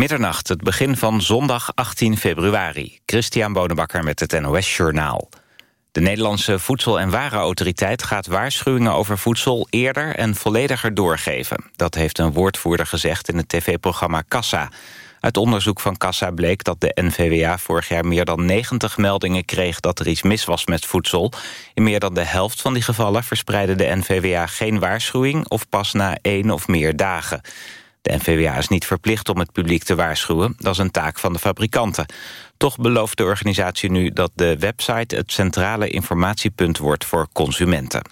Middernacht, het begin van zondag 18 februari. Christian Bonenbakker met het NOS Journaal. De Nederlandse Voedsel- en Warenautoriteit gaat waarschuwingen over voedsel eerder en vollediger doorgeven. Dat heeft een woordvoerder gezegd in het tv-programma Kassa. Uit onderzoek van Kassa bleek dat de NVWA vorig jaar meer dan 90 meldingen kreeg dat er iets mis was met voedsel. In meer dan de helft van die gevallen verspreidde de NVWA geen waarschuwing of pas na één of meer dagen. De NVWA is niet verplicht om het publiek te waarschuwen. Dat is een taak van de fabrikanten. Toch belooft de organisatie nu dat de website het centrale informatiepunt wordt voor consumenten.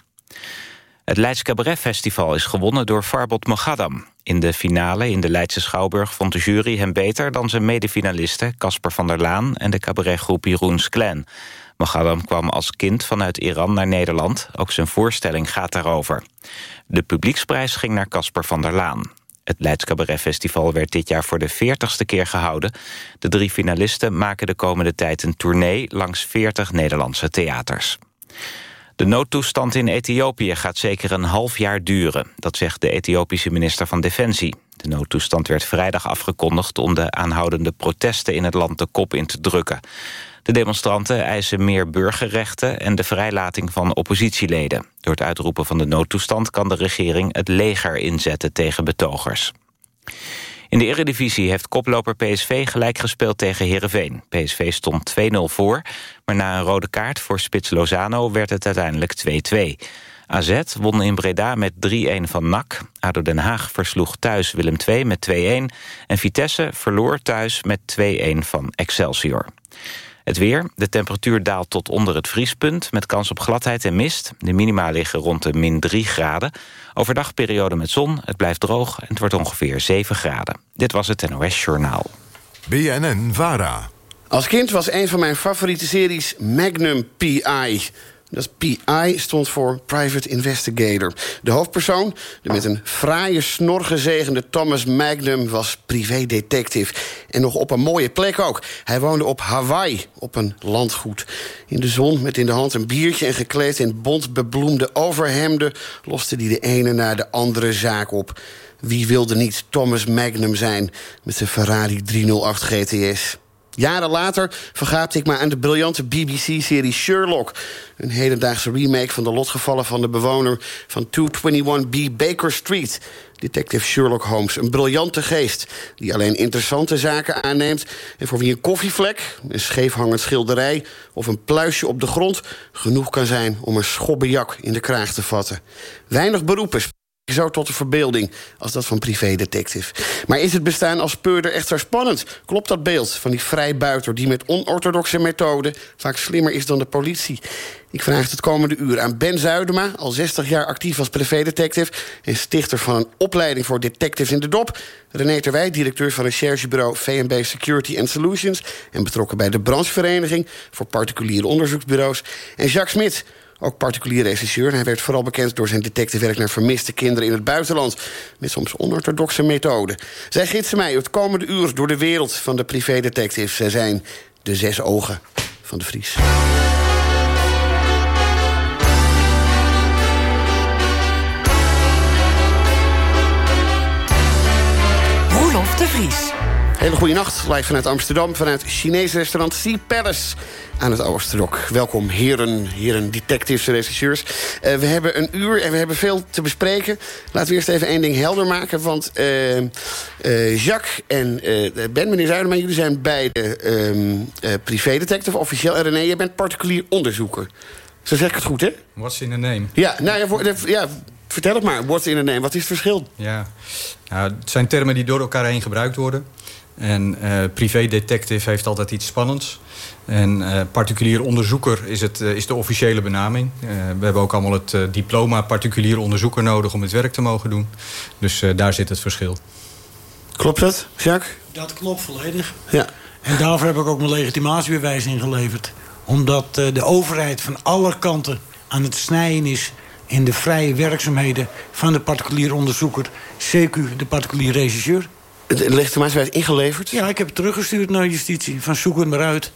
Het Leids Cabaret Festival is gewonnen door Farbot Mogaddam. In de finale in de Leidse Schouwburg vond de jury hem beter... dan zijn medefinalisten Casper van der Laan en de cabaretgroep Jeroen Sklen. Mogaddam kwam als kind vanuit Iran naar Nederland. Ook zijn voorstelling gaat daarover. De publieksprijs ging naar Casper van der Laan. Het Leids Cabaret Festival werd dit jaar voor de 40ste keer gehouden. De drie finalisten maken de komende tijd een tournee... langs 40 Nederlandse theaters. De noodtoestand in Ethiopië gaat zeker een half jaar duren. Dat zegt de Ethiopische minister van Defensie. De noodtoestand werd vrijdag afgekondigd... om de aanhoudende protesten in het land de kop in te drukken. De demonstranten eisen meer burgerrechten... en de vrijlating van oppositieleden. Door het uitroepen van de noodtoestand... kan de regering het leger inzetten tegen betogers. In de Eredivisie heeft koploper PSV gelijk gespeeld tegen Heerenveen. PSV stond 2-0 voor, maar na een rode kaart voor spits Lozano werd het uiteindelijk 2-2. AZ won in Breda met 3-1 van NAC. ADO Den Haag versloeg thuis Willem II met 2-1. En Vitesse verloor thuis met 2-1 van Excelsior. Het weer. De temperatuur daalt tot onder het vriespunt... met kans op gladheid en mist. De minima liggen rond de min 3 graden. Overdag periode met zon. Het blijft droog en het wordt ongeveer 7 graden. Dit was het NOS Journaal. BNN Vara. Als kind was een van mijn favoriete series Magnum P.I. Dat PI stond voor Private Investigator. De hoofdpersoon, de met een fraaie snor gezegende Thomas Magnum... was privédetective. En nog op een mooie plek ook. Hij woonde op Hawaii, op een landgoed. In de zon, met in de hand een biertje en gekleed in bont bebloemde overhemden... loste hij de ene naar de andere zaak op. Wie wilde niet Thomas Magnum zijn met zijn Ferrari 308 GTS... Jaren later vergaapte ik me aan de briljante BBC-serie Sherlock. Een hedendaagse remake van de lotgevallen van de bewoner van 221B Baker Street. Detective Sherlock Holmes, een briljante geest... die alleen interessante zaken aanneemt... en voor wie een koffievlek, een scheefhangend schilderij... of een pluisje op de grond genoeg kan zijn om een schobbejak in de kraag te vatten. Weinig beroepen zo tot de verbeelding als dat van privédetective. Maar is het bestaan als speurder echt zo spannend? Klopt dat beeld van die vrijbuiter die met onorthodoxe methoden... vaak slimmer is dan de politie? Ik vraag het komende uur aan Ben Zuidema... al 60 jaar actief als privédetective... en stichter van een opleiding voor detectives in de dop... René Terwij, directeur van recherchebureau V&B Security and Solutions... en betrokken bij de branchevereniging voor particuliere onderzoeksbureaus... en Jacques Smit ook particulier regisseur. Hij werd vooral bekend door zijn detectivewerk naar vermiste kinderen in het buitenland. Met soms onorthodoxe methoden. Zij gidsen mij het komende uur door de wereld van de privédetectives. Zij zijn de zes ogen van de Vries. Roelof de Vries. Hele goede nacht, live vanuit Amsterdam, vanuit Chinese restaurant Sea Palace aan het Oosterdok. Welkom, heren, heren detectives, regisseurs. Uh, we hebben een uur en we hebben veel te bespreken. Laten we eerst even één ding helder maken. Want uh, uh, Jacques en Ben, meneer Zuiderman... jullie zijn beide ehm, privédetective, officieel. En René, je bent particulier onderzoeker. Zo zeg ik het goed, hè? What's in the name? Ja, nou ja, ja vertel het maar. What's in the name? Wat is het verschil? Ja, nou, het zijn termen die door elkaar heen gebruikt worden. En uh, privé-detective heeft altijd iets spannends. En uh, particulier onderzoeker is, het, uh, is de officiële benaming. we hebben ook allemaal het diploma particulier onderzoeker nodig om het werk te mogen doen. Dus daar zit het verschil. Klopt dat, Jacques? Dat klopt volledig. Ja. En daarvoor heb ik ook mijn legitimatiebewijs ingeleverd. Omdat de overheid van alle kanten aan het snijden is in de vrije werkzaamheden van de particulier onderzoeker, CQ, de particulier regisseur. De legitimatiebewijs ingeleverd? Ja, ik heb het teruggestuurd naar justitie. Van zoek het maar uit.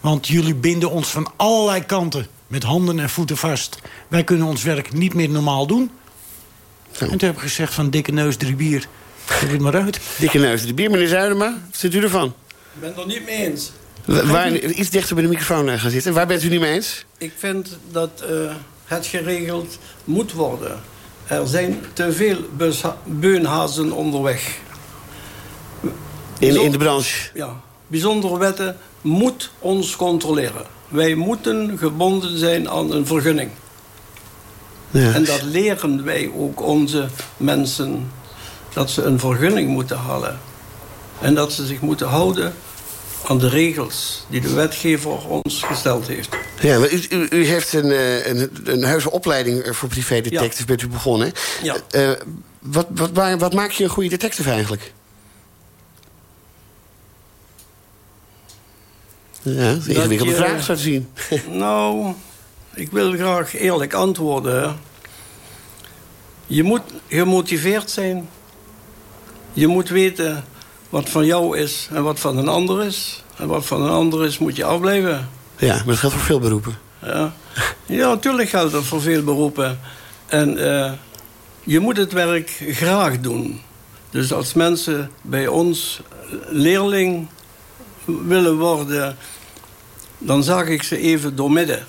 Want jullie binden ons van allerlei kanten met handen en voeten vast. Wij kunnen ons werk niet meer normaal doen. En toen heb ik gezegd van dikke neus, drie bier. Zoek het maar uit. Dikke neus de bier, meneer Zuidema. Wat vindt u ervan? Ik ben het er niet mee eens. Wa- Waar, iets dichter bij de microfoon eh, gaan zitten. Waar bent u niet mee eens? Ik vind dat eh, het geregeld moet worden. Er zijn te veel beunhazen onderweg. In, de branche. Ja, bijzondere wetten moet ons controleren. Wij moeten gebonden zijn aan een vergunning. Ja. En dat leren wij ook onze mensen. Dat ze een vergunning moeten halen. En dat ze zich moeten houden aan de regels die de wetgever ons gesteld heeft. Ja, maar u, u, u heeft een, eh, een, een heuse opleiding eh, voor privédetective, bent u begonnen. Ja. Eh, wat, wat, waar- wat maakt je een goede detective eigenlijk? Ja, dat is een ingewikkelde je- vraag, zou zien. Nou, ik wil graag eerlijk antwoorden. Je moet gemotiveerd zijn. Je moet weten wat van jou is en wat van een ander is. En wat van een ander is, moet je afblijven. Ja, maar dat geldt voor veel beroepen. Ja, ja natuurlijk geldt dat voor veel beroepen. En eh, je moet het werk graag doen. Dus als mensen bij ons leerling willen worden... dan zag ik ze even doormidden.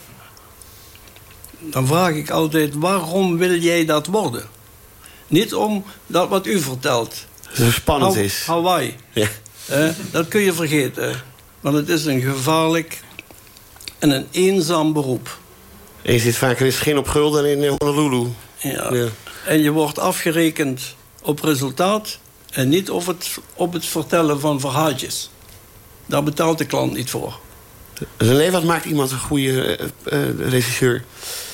Dan vraag ik altijd, waarom wil jij dat worden? Niet om dat wat u vertelt. Het spannend is. Hawaii. Ja. Eh, dat kun je vergeten. Want het is een gevaarlijk en een eenzaam beroep. En je zit vaker in Schin op Gulden in eh, Honolulu. Ja. Ja. En je wordt afgerekend op resultaat en niet op het, op het vertellen van verhaaltjes. Daar betaalt de klant niet voor. Nee, wat maakt iemand een goede eh, eh, regisseur?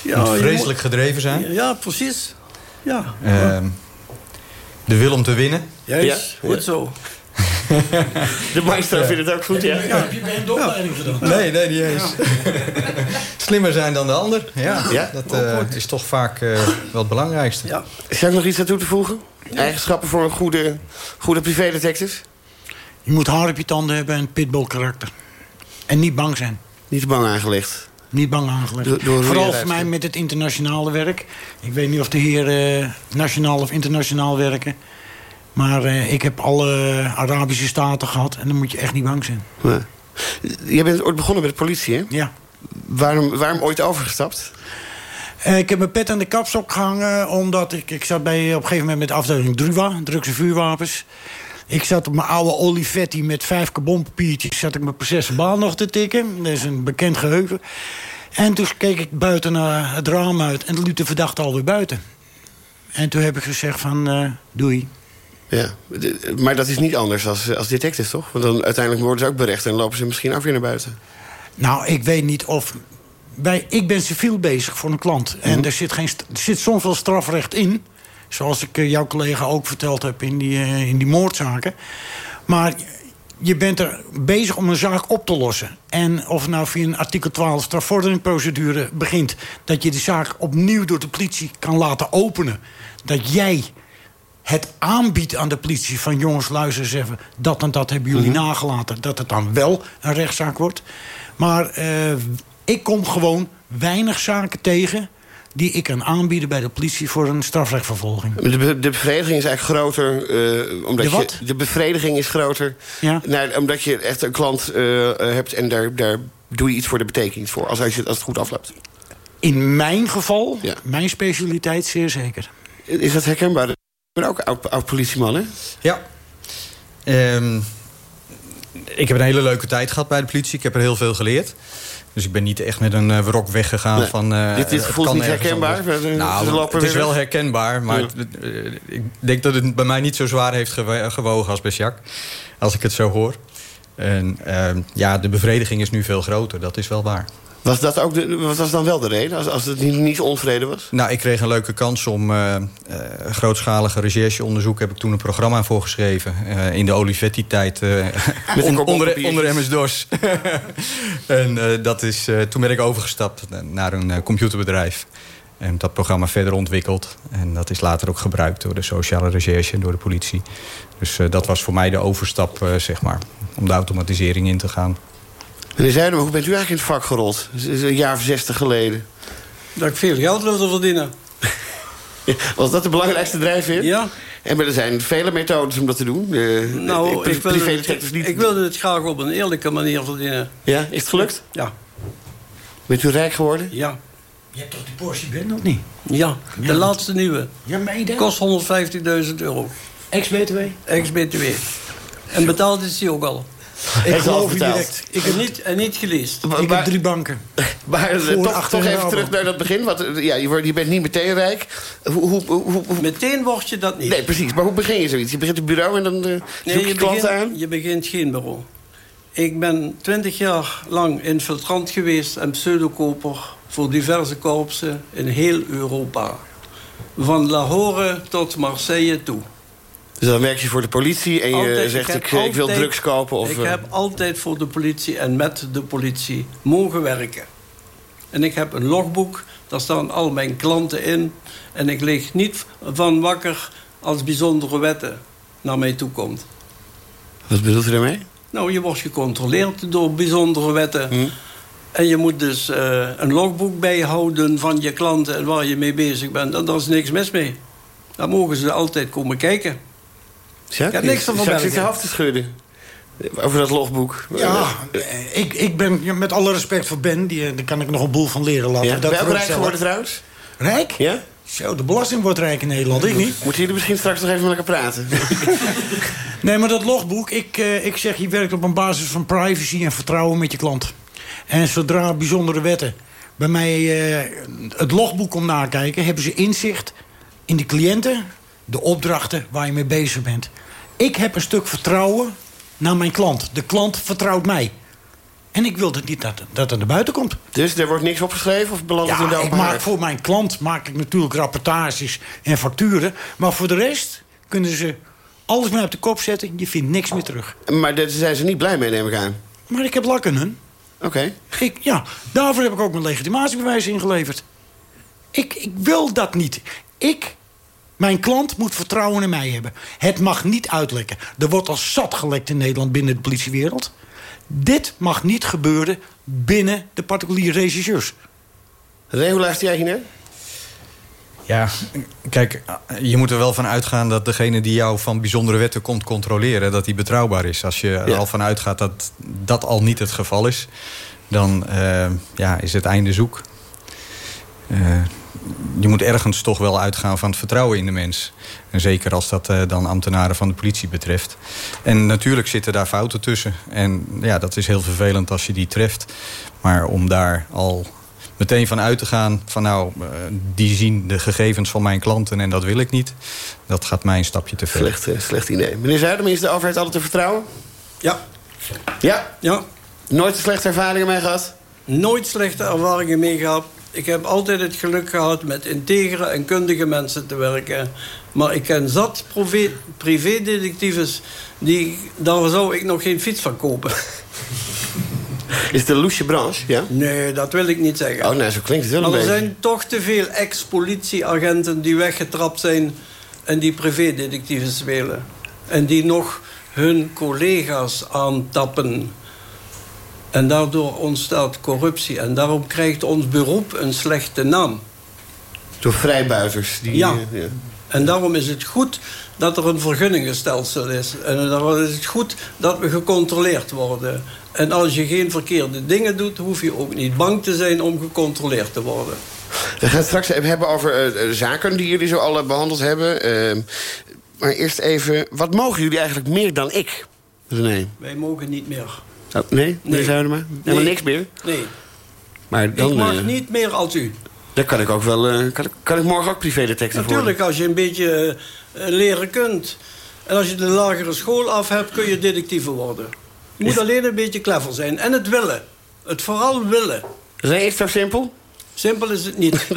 Ja, Moet vreselijk gedreven zijn. Ja, precies. Ja, Ehm, de wil om te winnen. juist. Ja. Goed zo. De maestro vindt het ook goed, ja. Heb je bij een opleiding gedaan? Nee, nee, niet eens. Slimmer zijn dan de ander. Ja, Ja? dat eh, is toch vaak eh, wel het belangrijkste. Ja. Zou ik nog iets aan toe te voegen? Eigenschappen voor een goede, goede privédetective? Je moet haar op je tanden hebben en pitbull karakter. En niet bang zijn. Niet bang aangelegd. Niet bang aangelegd. Door Vooral voor mij met het internationale werk. Ik weet niet of de heer eh, nationaal of internationaal werken. Maar eh, ik heb alle Arabische staten gehad. En dan moet je echt niet bang zijn. Ja. Je bent ooit begonnen bij de politie, hè? Ja. Waarom, waarom ooit overgestapt? Eh, ik heb mijn pet aan de kapstok gehangen. Omdat ik, ik zat bij, op een gegeven moment met de afdeling DRUWA. Drugs en vuurwapens. Ik zat op mijn oude Olivetti met vijf carbonpapiertjes. Zat ik mijn procesverbaal nog te tikken. Dat is een bekend geheugen. En toen keek ik buiten naar het raam uit. En liep de verdachte alweer buiten. En toen heb ik gezegd van, eh, doei. Ja, maar dat is niet anders als, als detective, toch? Want dan uiteindelijk worden ze ook berecht en lopen ze misschien ook weer naar buiten. Nou, ik weet niet of... Bij, ik ben civiel bezig voor een klant. En er, zit geen, er zit soms wel strafrecht in. Zoals ik eh, jouw collega ook verteld heb in die, eh, in die moordzaken. Maar je bent er bezig om een zaak op te lossen. En of nou via een artikel 12 strafvorderingprocedure begint... dat je de zaak opnieuw door de politie kan laten openen. Dat jij het aanbiedt aan de politie van... jongens, luister eens even, dat en dat hebben jullie nagelaten... dat het dan wel een rechtszaak wordt. Maar eh, ik kom gewoon weinig zaken tegen... die ik kan aanbieden bij de politie voor een strafrechtvervolging. De, be- de bevrediging is eigenlijk groter. eh, omdat De wat? Je, de bevrediging is groter. Ja. Nou, omdat je echt een klant eh, hebt en daar, daar doe je iets voor, daar betekent iets voor. Als, als, je, als het goed afloopt. In mijn geval, Ja. mijn specialiteit, zeer zeker. Is dat herkenbaar? Ik ben ook oud, oud politieman, hè? Ja. Ehm, ik heb een hele leuke tijd gehad bij de politie. Ik heb er heel veel geleerd. Dus ik ben niet echt met een uh, wrok weggegaan Nee. van... eh, Dit- dit het gevoel is kan niet herkenbaar? Nou, het is wel herkenbaar. Maar Ja. het- eh, ik denk dat het bij mij niet zo zwaar heeft gewogen als bij Jacques. Als ik het zo hoor. En ehm, ja, de bevrediging is nu veel groter. Dat is wel waar. Was dat ook de, was dan wel de reden? Als, als het niet, niet onvrede was? Nou, ik kreeg een leuke kans om eh, eh, grootschalige rechercheonderzoek... heb ik toen een programma voor geschreven. eh, in de Olivetti-tijd. on- onder, onder MS-DOS. en dat is, toen ben ik overgestapt naar een computerbedrijf. En dat programma verder ontwikkeld. En dat is later ook gebruikt door de sociale recherche en door de politie. Dus dat was voor mij de overstap, zeg maar. Om de automatisering in te gaan. Meneer Zuidema, hoe bent u eigenlijk in het vak gerold? Dat is een jaar of zestig geleden. Dat ik veel geld wilde verdienen. Was dat de belangrijkste drijfveer? Ja, En maar er zijn vele methodes om dat te doen. Uh, nou, ik, pri- wilde, privédetectives niet... ik wilde het graag op een eerlijke manier verdienen. Ja, is het gelukt? Ja, Bent u rijk geworden? ja, Je hebt toch die Porsche Bent of niet? ja. De Ja. laatste nieuwe. Ja, meen Kost 150.000 euro. Ex-BTW? Ex-BTW. En betaald is hij ook al. Ik geloof je direct. Ik heb, niet, en niet geleased. Maar- ik heb drie banken. Maar eh, Voor, toch, toch en even terug naar dat begin. Want eh, ja, je, wordt, je bent niet meteen rijk. Hoe, hoe, hoe, Meteen word je dat niet. nee, precies. Maar hoe begin je zoiets? Je begint een bureau en dan eh, zoek Nee, je, klanten aan? je begint geen bureau. Ik ben twintig jaar lang infiltrant geweest en pseudokoper voor diverse korpsen in heel Europa. Van Lahore tot Marseille toe. Dus dan werk je voor de politie en je Altijd- zegt... heb Ik, eh, ik wil altijd- drugs kopen. Of, ik eh, heb altijd voor de politie en met de politie mogen werken. En ik heb een logboek, daar staan al mijn klanten in. En ik lig niet van wakker als bijzondere wetten naar mij toe komt. Wat bedoelt u daarmee? Nou, je wordt gecontroleerd door bijzondere wetten. Hm. En je moet dus eh, een logboek bijhouden van je klanten en waar je mee bezig bent. En daar is niks mis mee. Daar mogen ze altijd komen kijken. Heb niks verbergen. zit zijn hoofd te schudden. Over dat logboek. Ja, ik, ik ben ja, met alle respect voor Ben, die, eh, daar kan ik nog een boel van leren laten. Ja? Dat Ben rijk geworden trouwens? Rijk? Ja? Zo, de belasting wordt rijk in Nederland, ik niet. Moeten jullie misschien straks nog even met elkaar praten? Nee, maar dat logboek, ik, eh, ik zeg, je werkt op een basis van privacy en vertrouwen met je klant. En zodra bijzondere wetten bij mij eh, het logboek komt nakijken... hebben ze inzicht in de cliënten, de opdrachten waar je mee bezig bent. Ik heb een stuk vertrouwen naar mijn klant. De klant vertrouwt mij. En ik wil dat niet dat, dat het naar buiten komt. dus er wordt niks opgeschreven of belandt het in de Ja, ik maak voor mijn klant maak ik natuurlijk rapportages en facturen. Maar voor de rest kunnen ze alles mee op de kop zetten. Je vindt niks meer terug. Maar daar zijn ze niet blij mee, neem ik aan. Maar ik heb lak in hun. Oké. Ik, ja, daarvoor heb ik ook mijn legitimatiebewijs ingeleverd. Ik, ik wil dat niet. Ik, mijn klant moet vertrouwen in mij hebben. Het mag niet uitlekken. Er wordt al zat gelekt in Nederland binnen de politiewereld. Dit mag niet gebeuren binnen de particuliere regisseurs. Ray, hoe luister jij hier naar? Ja, kijk, je moet er wel van uitgaan dat degene die jou van bijzondere wetten komt controleren, dat die betrouwbaar is. Als je er Ja. al van uitgaat dat dat al niet het geval is, dan eh, ja, is het einde zoek. Eh, je moet ergens toch wel uitgaan van het vertrouwen in de mens. En zeker als dat eh, dan ambtenaren van de politie betreft. En natuurlijk zitten daar fouten tussen. En ja, dat is heel vervelend als je die treft. Maar om daar al meteen van uit te gaan... van nou, eh, die zien de gegevens van mijn klanten en dat wil ik niet... dat gaat mij een stapje te ver. Slecht, eh, slecht idee. Meneer Zuiderman, is de overheid altijd te vertrouwen? Ja, Ja. ja. Nooit een slechte ervaringen mee gehad? Nooit slechte ervaringen mee gehad. Ik heb altijd het geluk gehad met integere en kundige mensen te werken. Maar ik ken zat privé- privédetectives... die daar zou ik nog geen fiets van kopen. Is het een loesje branche? Ja? Nee, dat wil ik niet zeggen. Oh, nou, zo klinkt het wel een Maar er beetje. zijn toch te veel ex-politieagenten die weggetrapt zijn... en die privédetectives spelen. En die nog hun collega's aantappen. En daardoor ontstaat corruptie. En daarom krijgt ons beroep een slechte naam. Door vrijbuiters. Die, Ja. eh, ja. En daarom is het goed dat er een vergunningenstelsel is. En daarom is het goed dat we gecontroleerd worden. En als je geen verkeerde dingen doet... hoef je ook niet bang te zijn om gecontroleerd te worden. We gaan het straks even hebben over eh, zaken die jullie zo alle behandeld hebben. Ehm, maar eerst even, wat mogen jullie eigenlijk meer dan ik? René. Wij mogen niet meer. Oh, nee, meneer. Zuidema? Helemaal niks meer? Nee, Maar dan, ik mag eh, niet meer als u. dan kan ik ook wel... eh, kan, ik, kan ik morgen ook privédetective worden? Natuurlijk, als je een beetje eh, leren kunt... en als je de lagere school af hebt, kun je detectieve worden. Je moet Is- alleen een beetje clever zijn. En het willen. Het vooral willen. Is het zo simpel? Simpel is het niet.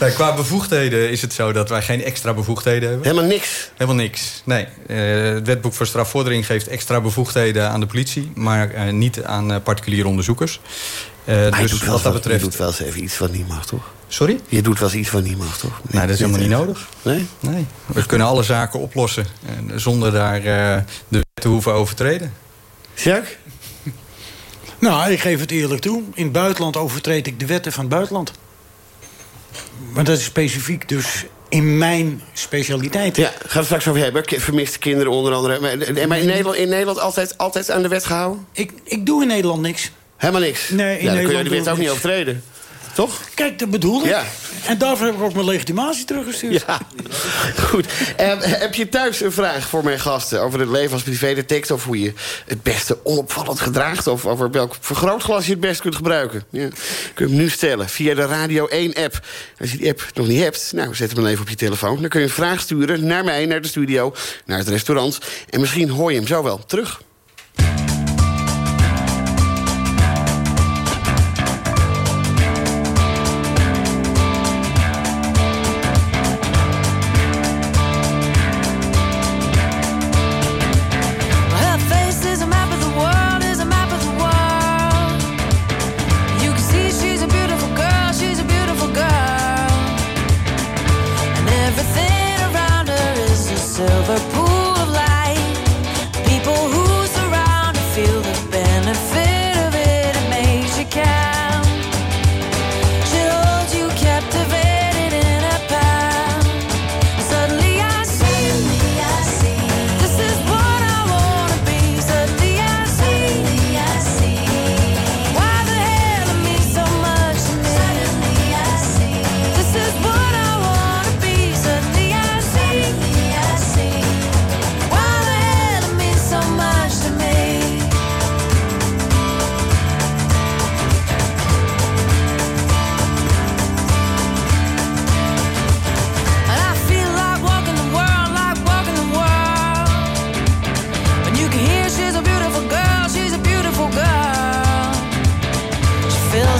Nou, qua bevoegdheden is het zo dat wij geen extra bevoegdheden hebben. Helemaal niks. Helemaal niks. Nee. Eh, het wetboek voor strafvordering geeft extra bevoegdheden aan de politie... maar eh, niet aan eh, particuliere onderzoekers. Eh, Maar je dus doet wel wat dat eens- betreft... Je doet wel eens even iets wat niet mag, toch? Sorry? Je doet wel eens iets wat niet mag, toch? Nee, dat is helemaal niet nodig. Nee? Nee. We kunnen alle zaken oplossen en zonder daar eh, de wet te hoeven overtreden. Jacques? Nou, ik geef het eerlijk toe. In het buitenland overtreed ik de wetten van het buitenland. Maar dat is specifiek dus in mijn specialiteit. Ja, gaan we het straks over hebben. Vermiste kinderen onder andere. Maar, eh, maar in Nederland, in Nederland altijd, altijd aan de wet gehouden? Ik, ik doe in Nederland niks. Helemaal niks? Nee, in ja, dan kun je Nederland die wet ook niet overtreden. Toch? Kijk, dat bedoel ik. Ja. En daarvoor heb ik ook mijn legitimatie teruggestuurd. Ja, goed. Eh, heb je thuis een vraag voor mijn gasten... over het leven als privédetective... of hoe je het beste onopvallend gedraagt... of over welk vergrootglas je het best kunt gebruiken? Ja. Kun je hem nu stellen via de Radio 1-app. Als je die app nog niet hebt, nou, zet hem dan even op je telefoon. Dan kun je een vraag sturen naar mij, naar de studio, naar het restaurant... en misschien hoor je hem zo wel terug.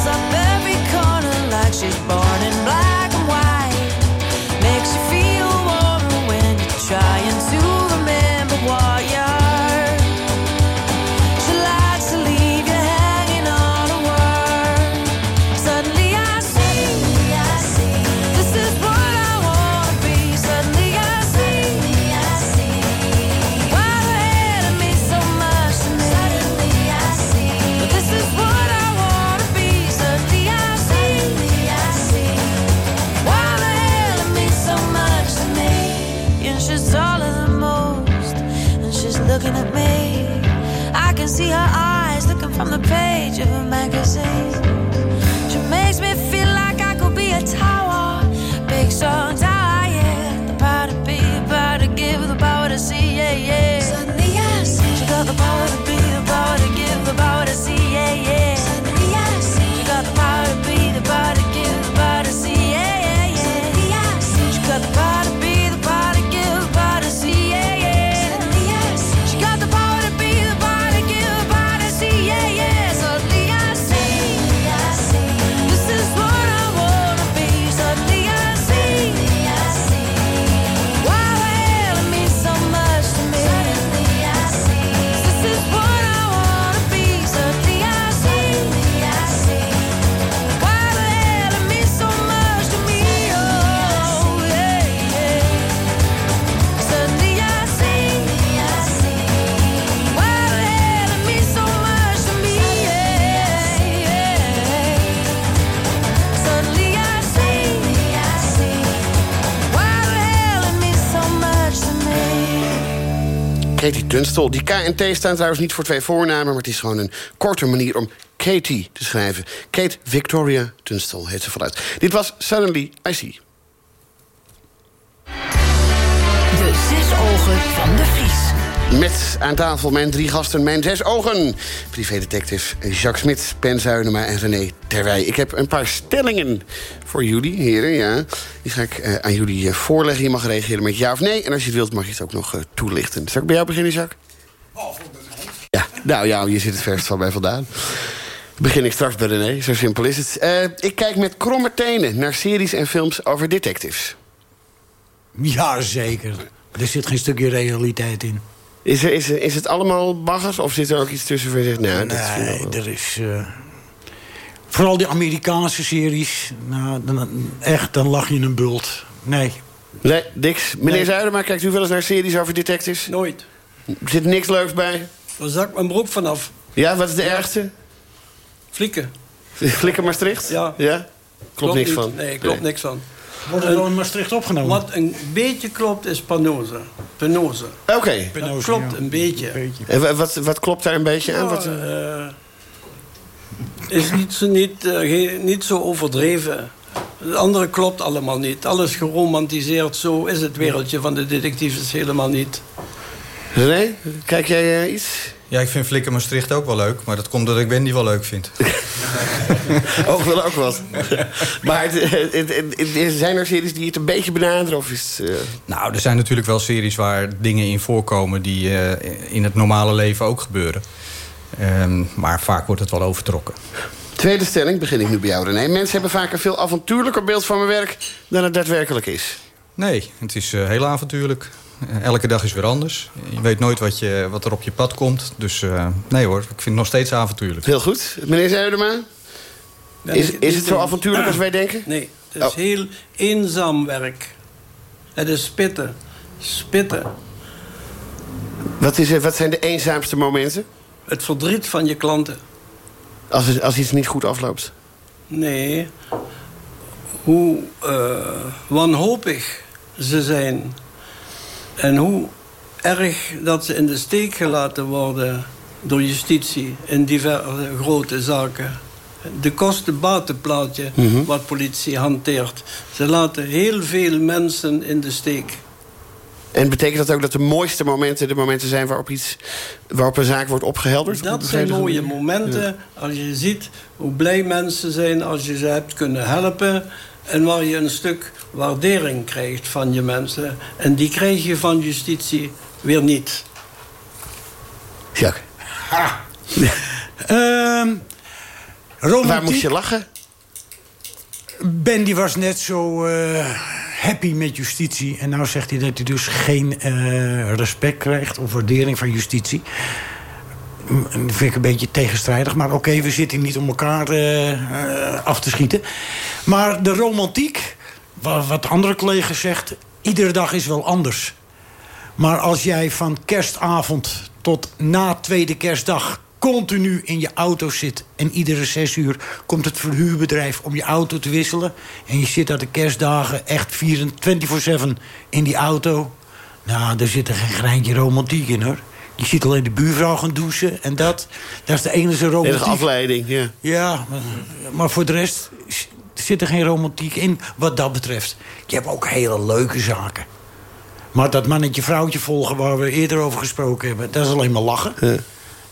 Up every corner like she's born page Katie Tunstall. Die K en staan trouwens niet voor twee voornamen... maar het is gewoon een korte manier om Katie te schrijven. Kate Victoria Tunstall heet ze vanuit. Dit was Suddenly I See. Met aan tafel mijn drie gasten, mijn zes ogen. Privédetective Jacques Smit, Ben Zuinema en René Terwij. Ik heb een paar stellingen voor jullie, heren. Ja. Die ga ik eh, aan jullie eh, voorleggen. Je mag reageren met ja of nee. En als je het wilt, mag je het ook nog eh, toelichten. Zal ik bij jou beginnen, Jacques? Ja, nou ja, je zit het verst van mij vandaan. Begin ik straks bij René, zo simpel is het. Ik kijk met kromme tenen naar series en films over detectives. Ja, zeker. Er zit geen stukje realiteit in. Is, er, is, er- is het allemaal baggers of zit er ook iets tussen waar je zegt... Nou, nee, wel- er is... eh, vooral die Amerikaanse series. Nou, dan, echt, dan lach je een bult. Nee. Nee, niks. Meneer Nee. Zuidema, kijkt u wel eens naar series over detectives? Nooit. Er zit niks leuks bij? Daar zak mijn broek vanaf. Ja, wat is de ergste? Flikken. Flikker Maastricht? Ja. ja? Klopt niks niet. van. Nee, klopt Nee. niks van. Wordt het wel in Maastricht opgenomen? Wat een beetje klopt is panose. Penose. Oké. Dat klopt ja. een beetje. En wa- wat, wat klopt daar een beetje aan? Ja, Wat, eh, is niet zo, niet, eh, niet zo overdreven. Het andere klopt allemaal niet. Alles geromantiseerd. Zo is het wereldje van de detectives helemaal niet. René, kijk jij eh, iets? Ja, ik vind Flikker Maastricht ook wel leuk. Maar dat komt doordat ik Wendy wel leuk vind. Ook wel ook wat. maar het, het- het- het- zijn er series die het een beetje benaderen? Of is eh, Nou, er zijn natuurlijk wel series waar dingen in voorkomen... die eh, in het normale leven ook gebeuren. Ehm, maar vaak wordt het wel overtrokken. Tweede stelling, begin ik nu bij jou René. Mensen hebben vaak een veel avontuurlijker beeld van mijn werk... dan het daadwerkelijk is. Nee, het is eh, heel avontuurlijk. Eh, elke dag is weer anders. Je weet nooit wat, je, wat er op je pad komt. Dus eh, nee hoor, ik vind het nog steeds avontuurlijk. Heel goed. Meneer Zuidema, is, is het zo avontuurlijk als wij denken? Nee, het is Oh. heel eenzaam werk. Het is spitten. Spitten. Wat, is, wat zijn de eenzaamste momenten? Het verdriet van je klanten. Als, het- als iets niet goed afloopt. Nee. Hoe eh, wanhopig ze zijn. En hoe erg dat ze in de steek gelaten worden door justitie in diverse grote zaken. De kosten-batenplaatje wat politie hanteert. Ze laten heel veel mensen in de steek. En betekent dat ook dat de mooiste momenten de momenten zijn waarop, iets, waarop een zaak wordt opgehelderd? Dat zijn mooie momenten als je ziet hoe blij mensen zijn als je ze hebt kunnen helpen. En waar je een stuk waardering krijgt van je mensen. En die krijg je van justitie weer niet. Jacques, Ehm, romantiek. waar moest je lachen? Ben die was net zo eh, happy met justitie. En nou zegt hij dat hij dus geen eh, respect krijgt of waardering van justitie. Vind ik een beetje tegenstrijdig. Maar oké, we zitten niet om elkaar eh, eh, af te schieten. Maar de romantiek, wa- wat andere collega's zegt... iedere dag is wel anders. Maar als jij van kerstavond tot na tweede kerstdag continu in je auto zit... en iedere zes uur komt het verhuurbedrijf om je auto te wisselen... en je zit daar de kerstdagen echt 24-7 in die auto... nou, daar zit er geen greintje romantiek in, hoor. Je ziet alleen de buurvrouw gaan douchen en dat. Dat is de enige romantiek. Enige afleiding, ja. Ja, maar, voor de rest zit er geen romantiek in wat dat betreft. Je hebt ook hele leuke zaken. Maar dat mannetje-vrouwtje volgen waar we eerder over gesproken hebben... dat is alleen maar lachen.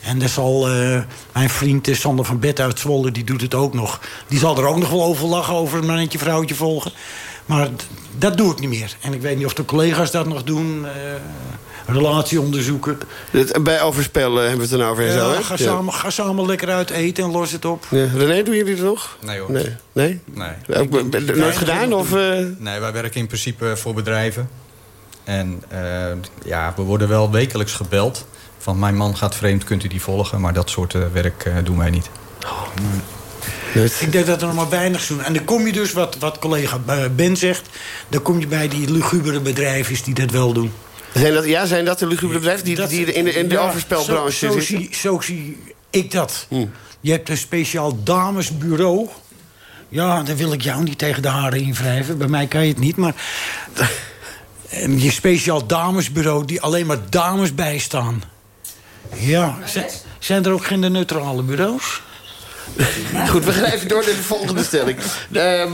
En dat zal eh, mijn vriend eh, Sander van Bed uit Zwolle, die doet het ook nog. Die zal er ook nog wel over lachen, over een mannetje-vrouwtje volgen. Maar dat doe ik niet meer. En ik weet niet of de collega's dat nog doen. eh relatie onderzoeken. Het- Bij overspel eh, hebben we het dan over en zo, Ja, hè? ga, Ja. samen, ga samen lekker uit eten en los het op. Ja. René, doen jullie het nog? Nee hoor. Nee? nee? Ook, nooit gedaan? Of, eh, Nee, wij werken in principe voor bedrijven. En eh, ja, we worden wel wekelijks gebeld. Van mijn man gaat vreemd, kunt u die volgen? Maar dat soort eh, werk eh, doen wij niet. Ik denk dat er nog maar weinig doen. En dan kom je dus, wat, wat collega Ben zegt... dan kom je bij die lugubere bedrijven die dat wel doen. Zijn dat, ja, zijn dat de lugubere bedrijven die, Dat- die in de, in de ja, overspelbranche zo, zo, zitten? zie, zo zie ik dat. Je hebt een speciaal damesbureau. Ja, dan wil ik jou niet tegen de haren invrijven. Bij mij kan je het niet, maar... Je speciaal damesbureau die alleen maar dames bijstaan. Ja, zijn, zijn er ook geen neutrale bureaus? Goed, we even door naar de volgende stelling. Ehm,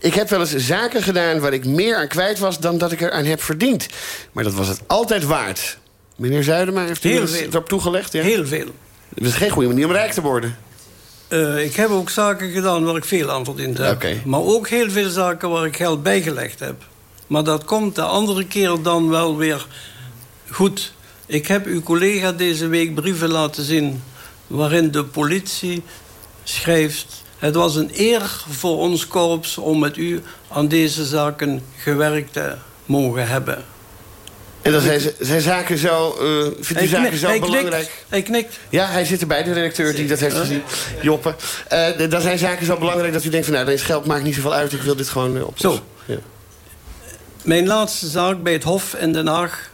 ik heb wel eens zaken gedaan waar ik meer aan kwijt was... dan dat ik eraan heb verdiend. Maar dat was het altijd waard. Meneer Zuidema heeft u Heel er eens veel. erop toegelegd? Ja? Heel veel. Dat is geen goede manier om rijk te worden. Eh, ik heb ook zaken gedaan waar ik veel aan verdiend heb. Maar ook heel veel zaken waar ik geld bijgelegd heb. Maar dat komt de andere keer dan wel weer goed. Ik heb uw collega deze week brieven laten zien... waarin de politie schrijft... het was een eer voor ons korps om met u aan deze zaken gewerkt te mogen hebben. En dan zijn, zijn zaken zo... eh vindt u zaken knikt, zo hij belangrijk? Knikt, hij knikt. Ja, hij zit erbij, de redacteur die dat heeft gezien. Joppe. Eh, dan zijn zaken zo belangrijk dat u denkt van... nou, deze geld maakt niet zoveel uit, ik wil dit gewoon uh, oplossen. Ja. Mijn laatste zaak bij het Hof in Den Haag.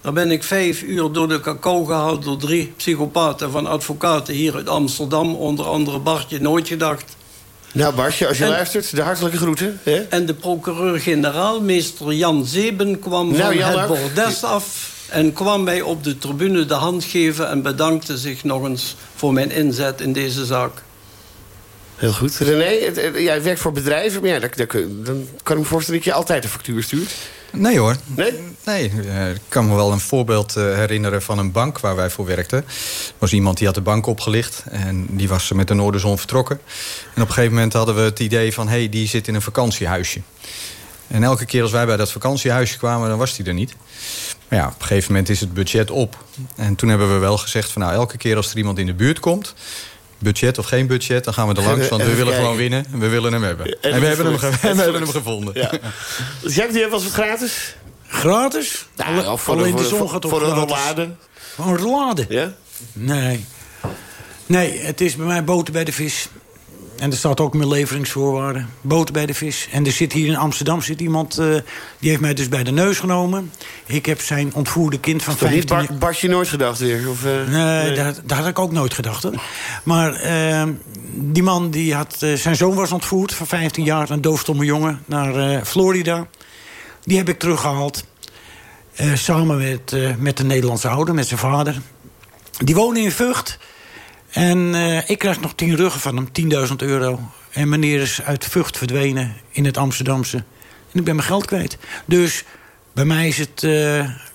Daar ben ik vijf uur door de cacao gehaald door drie psychopaten van advocaten hier uit Amsterdam. Onder andere Bartje Nooit Gedacht. Nou, Barsje, als je En- luistert, de hartelijke groeten. Hè? En de procureur-generaal, meester Jan Zeben, kwam Nou, van Jan het bordes af... en kwam mij op de tribune de hand geven... en bedankte zich nog eens voor mijn inzet in deze zaak. Heel goed. René, jij werkt voor bedrijven, maar ja, dan kan ik me voorstellen dat je altijd een factuur stuurt. Nee hoor. Nee? Nee, eh, ik kan me wel een voorbeeld eh, herinneren van een bank waar wij voor werkten. Er was iemand die had de bank opgelicht en die was met de Noorderzon vertrokken. En op een gegeven moment hadden we het idee van... hé, hey, die zit in een vakantiehuisje. En elke keer als wij bij dat vakantiehuisje kwamen, dan was die er niet. Maar ja, op een gegeven moment is het budget op. En toen hebben we wel gezegd van nou, elke keer als er iemand in de buurt komt... budget of geen budget, dan gaan we er langs. Want we willen gewoon winnen en we willen hem hebben. En En we hebben hem, we hebben gevonden. Ja. Dus jij hebt was het gratis? Gratis? Nou, Alle- voor, alleen de zon gaat op voor een rollade. Voor een rollade? Ja? Nee. Nee, het is bij mij boter bij de vis. En er staat ook mijn leveringsvoorwaarden. Boter bij de vis. En er zit hier in Amsterdam zit iemand... eh, die heeft mij dus bij de neus genomen. Ik heb zijn ontvoerde kind van Toch niet 15 Bar, Barsje nooit gedacht weer? Of, eh, Nee, Daar, daar had ik ook nooit gedacht. Hoor. Maar eh, die man, die had, eh, zijn zoon was ontvoerd van 15 jaar, een doofstomme jongen, naar Florida. Die heb ik teruggehaald. eh, samen met, met de Nederlandse ouder, met zijn vader. Die wonen in Vught. En eh, ik krijg nog 10 ruggen van hem, 10.000 euro. En meneer is uit Vught verdwenen in het Amsterdamse. En ik ben mijn geld kwijt. Dus bij mij is het eh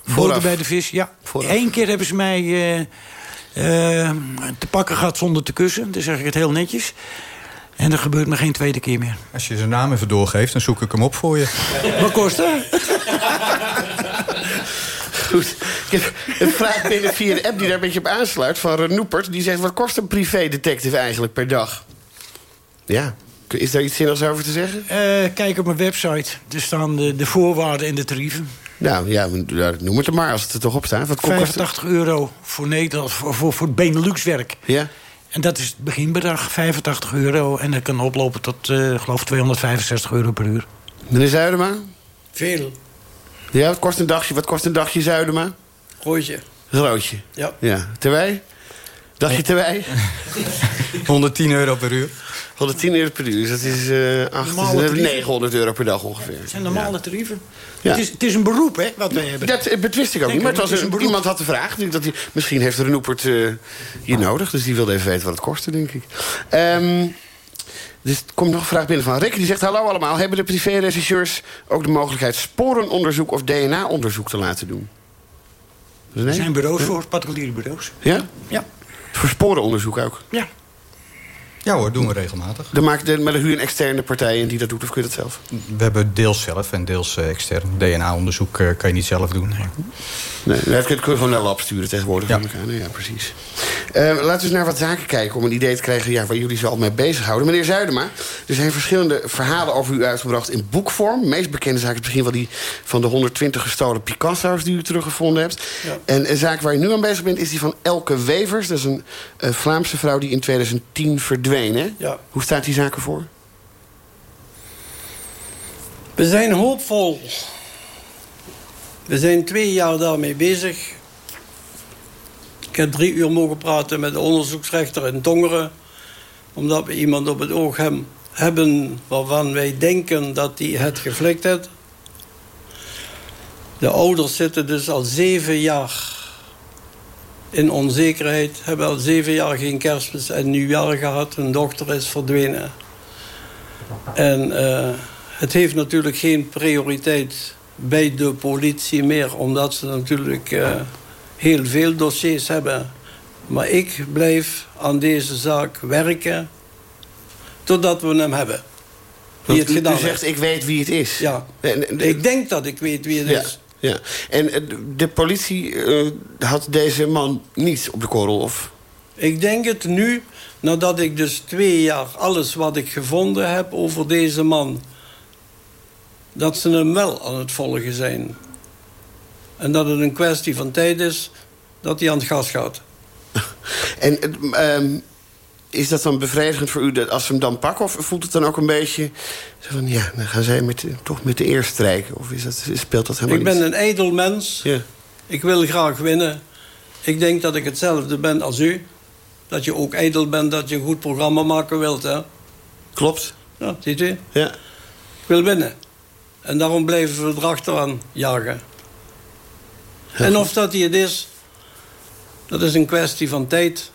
Vooraf. boter bij de vis. Ja, Vooraf. Eén keer hebben ze mij eh, eh, te pakken gehad zonder te kussen. Dan zeg ik het heel netjes. En dat gebeurt me geen tweede keer meer. Als je zijn naam even doorgeeft, dan zoek ik hem op voor je. Wat kost dat? Een vraag binnen via de app die daar een beetje op aansluit... van Renoepert. Die zegt, wat kost een privédetective eigenlijk per dag? Ja. Is daar iets zinnigs over te zeggen? Eh, kijk op mijn website. Er staan de, de voorwaarden en de tarieven. Nou ja, noem het er maar als het er toch op staat. Wat kost het? 85 euro voor, Nederland, voor, voor, voor het Benelux-werk. Ja? En dat is het beginbedrag, 85 euro. En dat kan oplopen tot, eh, ik geloof 265 euro per uur. Meneer Zuidema? Veel. Ja, wat kost een dagje, wat kost een dagje Zuidema? Roodje. Roodje. Ja. Ja. Terwij? Dagje terwij? 110 euro per uur. 110 euro per uur. Dus dat is eh dus tarieven. 900 euro per dag ongeveer. Het zijn normale tarieven. Ja. Het, is, het is een beroep, hè, wat wij hebben. Dat eh, betwist ik ook niet. Maar het was het is een, beroep. iemand had de vraag. Dat hij, misschien heeft Renoepert eh hier nodig. Dus die wilde even weten wat het kostte, denk ik. Ehm, dus er komt nog een vraag binnen van Rick. Die zegt, hallo allemaal. Hebben de privé-regisseurs ook de mogelijkheid... sporenonderzoek of DNA-onderzoek te laten doen? Er zijn bureaus voor, particuliere bureaus. Ja? Ja. Voor sporenonderzoek ook? Ja. Ja hoor, doen we regelmatig. Dan maakt de, maar dan huur je een externe partij en die dat doet, of kun je dat zelf? We hebben deels zelf en deels eh, extern. DNA-onderzoek eh, kan je niet zelf doen. maar- Nee, dat kun je gewoon naar lab sturen tegenwoordig. Ja. Nee, ja, precies. Eh, laten we eens naar wat zaken kijken om een idee te krijgen ja, waar jullie zich al mee bezighouden. Meneer Zuidema, er zijn verschillende verhalen over u uitgebracht in boekvorm. De meest bekende zaak is misschien wel die van de 120 gestolen Picasso's die u teruggevonden hebt. Ja. En een zaak waar je nu aan bezig bent is die van Elke Wevers. Dat is een eh, Vlaamse vrouw die in 2010 verdween. Hè? Ja. Hoe staat die zaak ervoor? We zijn hoopvol. We zijn twee jaar daarmee bezig. Ik heb drie uur mogen praten met de onderzoeksrechter in Tongeren. Omdat we iemand op het oog hebben waarvan wij denken dat hij het geflikt heeft. De ouders zitten dus al zeven jaar in onzekerheid. Hebben al zeven jaar geen kerstmis en nieuwjaar gehad. Hun dochter is verdwenen. En eh, het heeft natuurlijk geen prioriteit bij de politie meer, omdat ze natuurlijk eh, heel veel dossiers hebben. Maar ik blijf aan deze zaak werken totdat we hem hebben. Wie het Want u- gedaan u zegt, heeft. ik weet wie het is. Ja. En- en- Ik denk dat ik weet wie het Ja, is. Ja. En eh, de politie eh, had deze man niet op de korrel? Of? Ik denk het nu, nadat ik dus twee jaar alles wat ik gevonden heb over deze man... dat ze hem wel aan het volgen zijn. En dat het een kwestie van tijd is dat hij aan het gas gaat. En ehm, is dat dan bevredigend voor u dat als ze hem dan pakken? Of voelt het dan ook een beetje van... ja, dan gaan zij met, toch met de eer strijken? Of is dat, speelt dat helemaal Ik ben niet? een ijdel mens. Ja. Ik wil graag winnen. Ik denk dat ik hetzelfde ben als u. Dat je ook ijdel bent, dat je een goed programma maken wilt. Hè? Klopt. Ja, ziet u? Ja. Ik wil winnen. En daarom blijven we erachteraan jagen. En of dat hij het is, dat is een kwestie van tijd.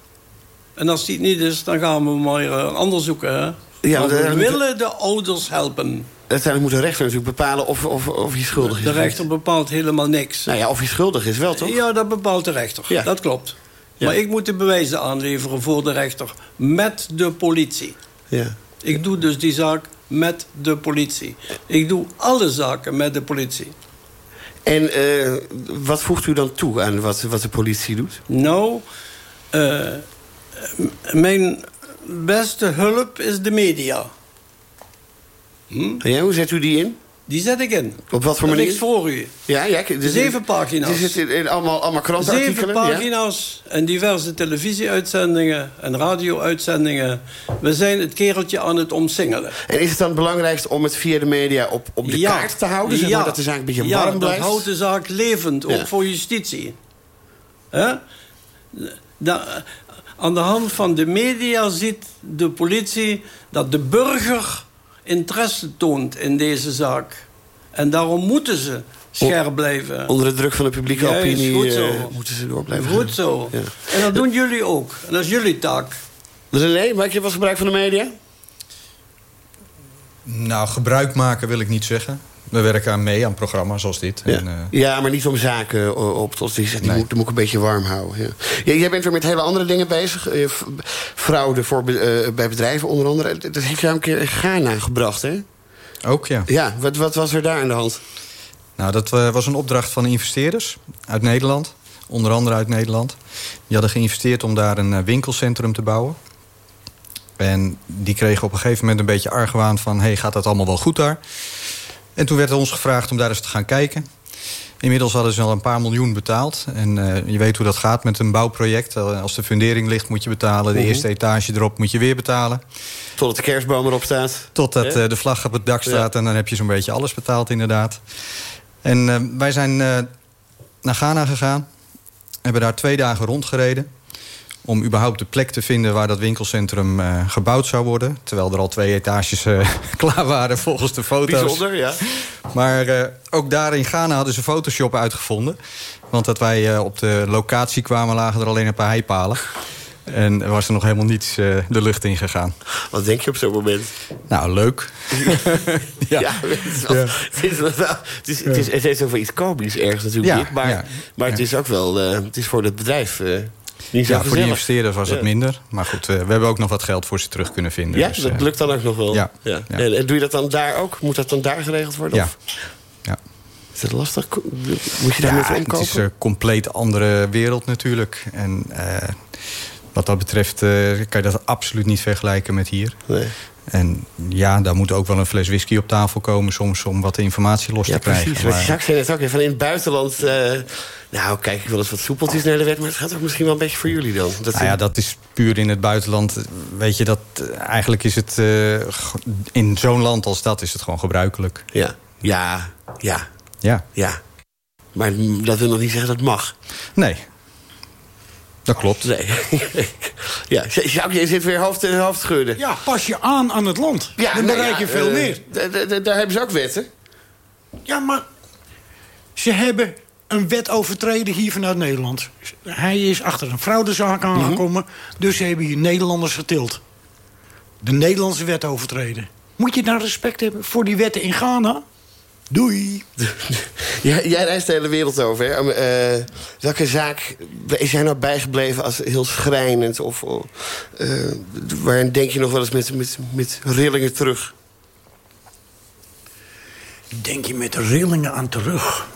En als die het niet is, dan gaan we maar eh, een ander zoeken. Hè? Ja, maar we willen de ouders helpen. Uiteindelijk moet de rechter natuurlijk bepalen of, of, of hij schuldig is. De rechter bepaalt helemaal niks. Nou ja, of hij schuldig is wel, toch? Ja, dat bepaalt de rechter. Ja. Dat klopt. Ja. Maar ik moet de bewijzen aanleveren voor de rechter. Met de politie. Ja. Ik doe dus die zaak met de politie. Ik doe alle zaken met de politie. En eh, wat voegt u dan toe aan wat, wat de politie doet? Nou, eh, mijn beste hulp is de media. Hm? En ja, hoe zet u die in? Die zet ik in. Op wat voor manier? ligt voor u. Ja, ja. dus- Zeven pagina's. Die zit in, allemaal, allemaal krantenartikelen. Zeven ja? pagina's en diverse televisieuitzendingen en radio-uitzendingen. We zijn het kereltje aan het omsingelen. En is het dan het belangrijkste om het via de media op, op de Ja. kaart te houden? Zeg Ja. maar, dat de zaak een beetje ja, warm blijft? dat houdt de zaak levend, ook Ja. voor justitie. Hè? Da- aan de hand van de media ziet de politie dat de burger interesse toont in deze zaak. En daarom moeten ze scherp blijven. Onder de druk van de publieke Juist, opinie goed zo. eh, moeten ze door blijven Goed zo. Ja. En dat doen jullie ook. En dat is jullie taak. René, maak je wel eens gebruik van de media? Nou, gebruik maken wil ik niet zeggen. We werken aan mee aan programma's zoals dit. Ja. En, eh, ja, maar niet om zaken eh, op tot die, die, Nee. moet, die moet ik een beetje warm houden. Ja. Ja, jij bent weer met hele andere dingen bezig. Eh, fraude voor, bij bedrijven onder andere. Dat heeft jou een keer in Ghana gebracht, hè? ook, ja. Ja, wat, wat was er daar aan de hand? Nou, dat was een opdracht van investeerders uit Nederland. Onder andere uit Nederland. Die hadden geïnvesteerd om daar een winkelcentrum te bouwen. En die kregen op een gegeven moment een beetje argwaan van... hey, gaat dat allemaal wel goed daar? En toen werd ons gevraagd om daar eens te gaan kijken. Inmiddels hadden ze al een paar miljoen betaald. En eh, je weet hoe dat gaat met een bouwproject. Eh, Als de fundering ligt moet je betalen. De Mhm. eerste etage erop moet je weer betalen. Totdat de kerstboom erop staat. Totdat eh, de vlag op het dak staat. En dan heb je zo'n beetje alles betaald inderdaad. En wij zijn naar Ghana gegaan. Hebben daar twee dagen rondgereden. Om überhaupt de plek te vinden waar dat winkelcentrum eh, gebouwd zou worden. Terwijl er al twee etages eh, klaar waren volgens de foto's. Bijzonder, ja. Maar eh, ook daar in Ghana hadden ze Photoshop uitgevonden. Want dat wij op de locatie kwamen lagen er alleen een paar heipalen. En er was er nog helemaal niets de lucht in gegaan. Wat denk je op zo'n moment? Nou, leuk. Ja, het, is wel- het is wel- het, is, het, is, het heeft ook wel iets komisch ergens natuurlijk Ja. Maar, ja. maar het is ook wel... het is voor het bedrijf Ja, voor die gezellig. investeerders was het minder. Maar goed, eh, we hebben ook nog wat geld voor ze terug kunnen vinden. Ja, Dus, dat eh, lukt dan ook nog wel. ja, ja. En, en doe je dat dan daar ook? Moet dat dan daar geregeld worden? Ja. Of ja. Is dat lastig? Moet je daar Ja, het omkopen? is een compleet andere wereld natuurlijk. En eh, wat dat betreft eh, kan je dat absoluut niet vergelijken met hier. Nee. En ja, daar moet ook wel een fles whisky op tafel komen soms... om wat informatie los Ja, te krijgen. precies. Wat je Maar- straks zei net ook, van in het buitenland... eh, nou, kijk ik wel eens wat soepeltjes naar de wet... maar het gaat ook misschien wel een beetje voor jullie dan. Dat Nou ja, dat is puur in het buitenland. Weet je, dat eh, eigenlijk is het... eh, in zo'n land als dat is het gewoon gebruikelijk. ja, ja, ja, Ja. ja. Maar dat wil nog niet zeggen dat het mag. Nee. Dat klopt. Nee. ja, Jacques, je zit weer hoofd in hoofd schudden. Ja, pas je aan aan het land. Ja, dan nou bereik ja, je veel eh, meer. Daar hebben ze ook wetten. Ja, maar ze hebben een wet overtreden hier vanuit Nederland. Hij is achter een fraudezaak aangekomen, dus ze hebben hier Nederlanders getild. De Nederlandse wet overtreden. Moet je dan respect hebben voor die wetten in Ghana? Doei. Jij, jij reist de hele wereld over. Hè? Eh, welke zaak is jij nou bijgebleven als heel schrijnend? Of eh, waarin denk je nog wel eens met, met, met rillingen terug? Denk je met rillingen aan terug?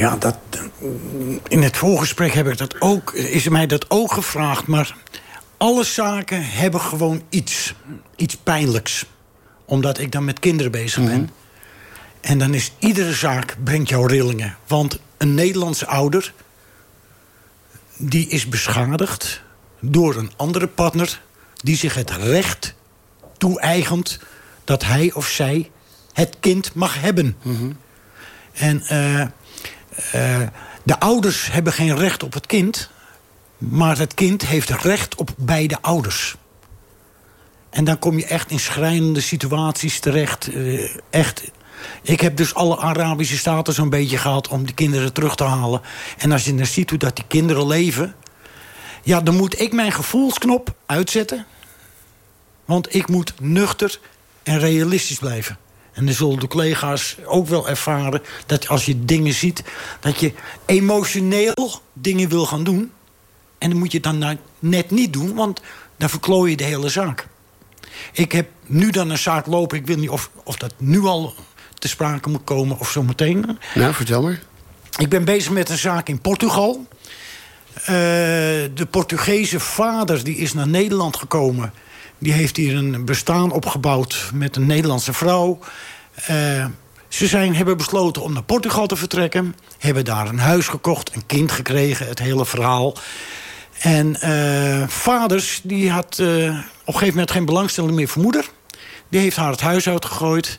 Ja, dat, in het voorgesprek heb ik dat ook, is mij dat ook gevraagd. Maar alle zaken hebben gewoon iets. Iets pijnlijks. Omdat ik dan met kinderen bezig ben. En dan is iedere zaak brengt jou rillingen. Want een Nederlandse ouder... die is beschadigd door een andere partner... die zich het recht toe-eigent dat hij of zij het kind mag hebben. En eh, eh, de ouders hebben geen recht op het kind... maar het kind heeft recht op beide ouders. En dan kom je echt in schrijnende situaties terecht. eh, echt. Ik heb dus alle Arabische staten zo'n beetje gehad om die kinderen terug te halen. En als je dan ziet hoe dat die kinderen leven... ja, dan moet ik mijn gevoelsknop uitzetten. Want ik moet nuchter en realistisch blijven. En dan zullen de collega's ook wel ervaren dat als je dingen ziet... dat je emotioneel dingen wil gaan doen. En dan moet je het dan nou net niet doen, want dan verklooi je de hele zaak. Ik heb nu dan een zaak lopen. Ik weet niet of, of dat nu al te sprake moet komen of zo meteen. Nou, vertel maar. Ik ben bezig met een zaak in Portugal. Eh, de Portugese vader die is naar Nederland gekomen. Die heeft hier een bestaan opgebouwd met een Nederlandse vrouw. Eh, ze zijn, hebben besloten om naar Portugal te vertrekken. Hebben daar een huis gekocht, een kind gekregen, het hele verhaal. En eh, vaders, die had op een gegeven moment geen belangstelling meer voor moeder. Die heeft haar het huis uitgegooid.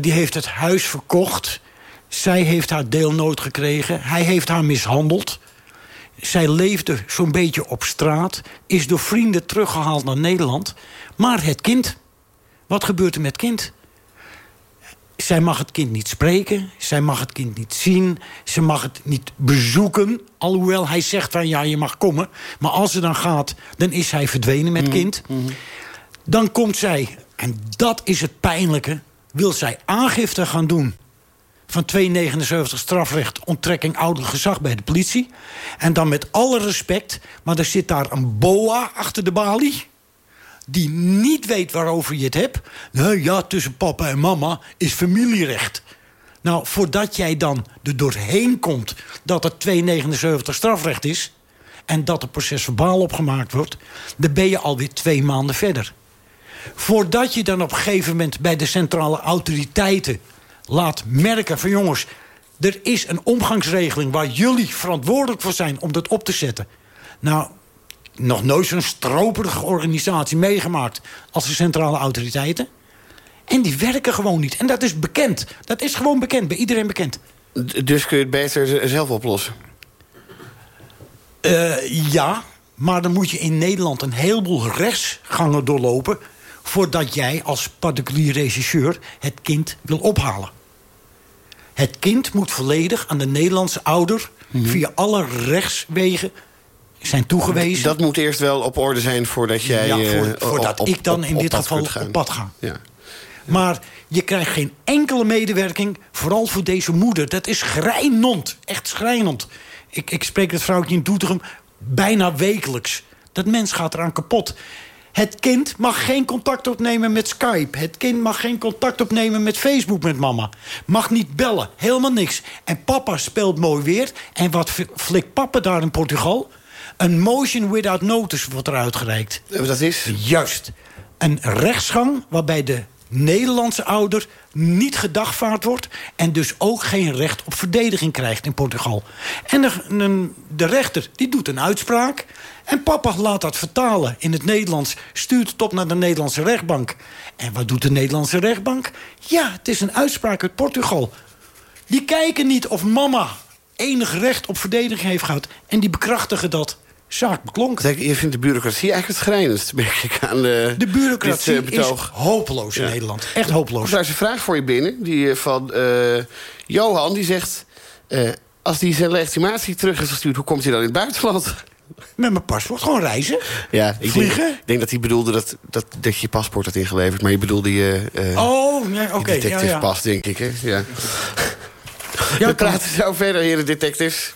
Die heeft het huis verkocht. Zij heeft haar deelnood gekregen. Hij heeft haar mishandeld. Zij leefde zo'n beetje op straat. Is door vrienden teruggehaald naar Nederland. Maar het kind. Wat gebeurt er met het kind? Zij mag het kind niet spreken. Zij mag het kind niet zien. Ze mag het niet bezoeken. Alhoewel hij zegt van ja, je mag komen. Maar als ze dan gaat, dan is hij verdwenen met het kind. Dan komt zij, en dat is het pijnlijke... wil zij aangifte gaan doen van 279 strafrecht onttrekking ouderlijk gezag bij de politie. En dan met alle respect, maar er zit daar een boa achter de balie die niet weet waarover je het hebt. Nou ja, tussen papa en mama is familierecht. Nou, voordat jij dan er doorheen komt dat het 279 strafrecht is... en dat er proces verbaal opgemaakt wordt... dan ben je alweer twee maanden verder. Voordat je dan op een gegeven moment bij de centrale autoriteiten laat merken van jongens... er is een omgangsregeling waar jullie verantwoordelijk voor zijn om dat op te zetten. Nou, nog nooit zo'n stroperige organisatie meegemaakt als de centrale autoriteiten. En die werken gewoon niet. En dat is bekend. Dat is gewoon bekend, bij iedereen bekend. Dus kun je het beter zelf oplossen? Eh, ja, maar dan moet je in Nederland een heleboel rechtsgangen doorlopen... voordat jij als particulier regisseur het kind wil ophalen. Het kind moet volledig aan de Nederlandse ouder... via alle rechtswegen zijn toegewezen. Dat moet eerst wel op orde zijn voordat jij... Ja, eh, voor- voordat op- ik dan in op dit geval op pad ga. Ja. Maar je krijgt geen enkele medewerking, vooral voor deze moeder. Dat is schrijnend, echt schrijnend. Ik, ik spreek het vrouwtje in Doetinchem bijna wekelijks. Dat mens gaat eraan kapot. Het kind mag geen contact opnemen met Skype. Het kind mag geen contact opnemen met Facebook met mama. Mag niet bellen, helemaal niks. En papa speelt mooi weer. En wat flikt papa daar in Portugal? Een motion without notice wordt er uitgereikt. Eh, Dat is... Juist. Een rechtsgang waarbij de Nederlandse ouder niet gedagvaard wordt... en dus ook geen recht op verdediging krijgt in Portugal. En de, de rechter die doet een uitspraak... en papa laat dat vertalen in het Nederlands... stuurt het op naar de Nederlandse rechtbank. En wat doet de Nederlandse rechtbank? Ja, het is een uitspraak uit Portugal. Die kijken niet of mama enig recht op verdediging heeft gehad... en die bekrachtigen dat. Zaak beklonken. Je vindt de bureaucratie eigenlijk het schrijnendst, merk ik aan de, De bureaucratie dit, eh, is hopeloos in Ja. Nederland. Echt hopeloos. Daar is een vraag voor je binnen, die eh, van eh, Johan. Die zegt, als hij zijn legitimatie terug is gestuurd... hoe komt hij dan in het buitenland? Met mijn paspoort gewoon reizen. Ja, ik Vliegen? Denk, ik denk dat hij bedoelde dat, dat, dat je je paspoort had ingeleverd. Maar je bedoelde je, eh Oh, nee, oké. ja, detective ja. pas, denk ik. Hè? Ja. Ja, We praten zo verder, heren detectives.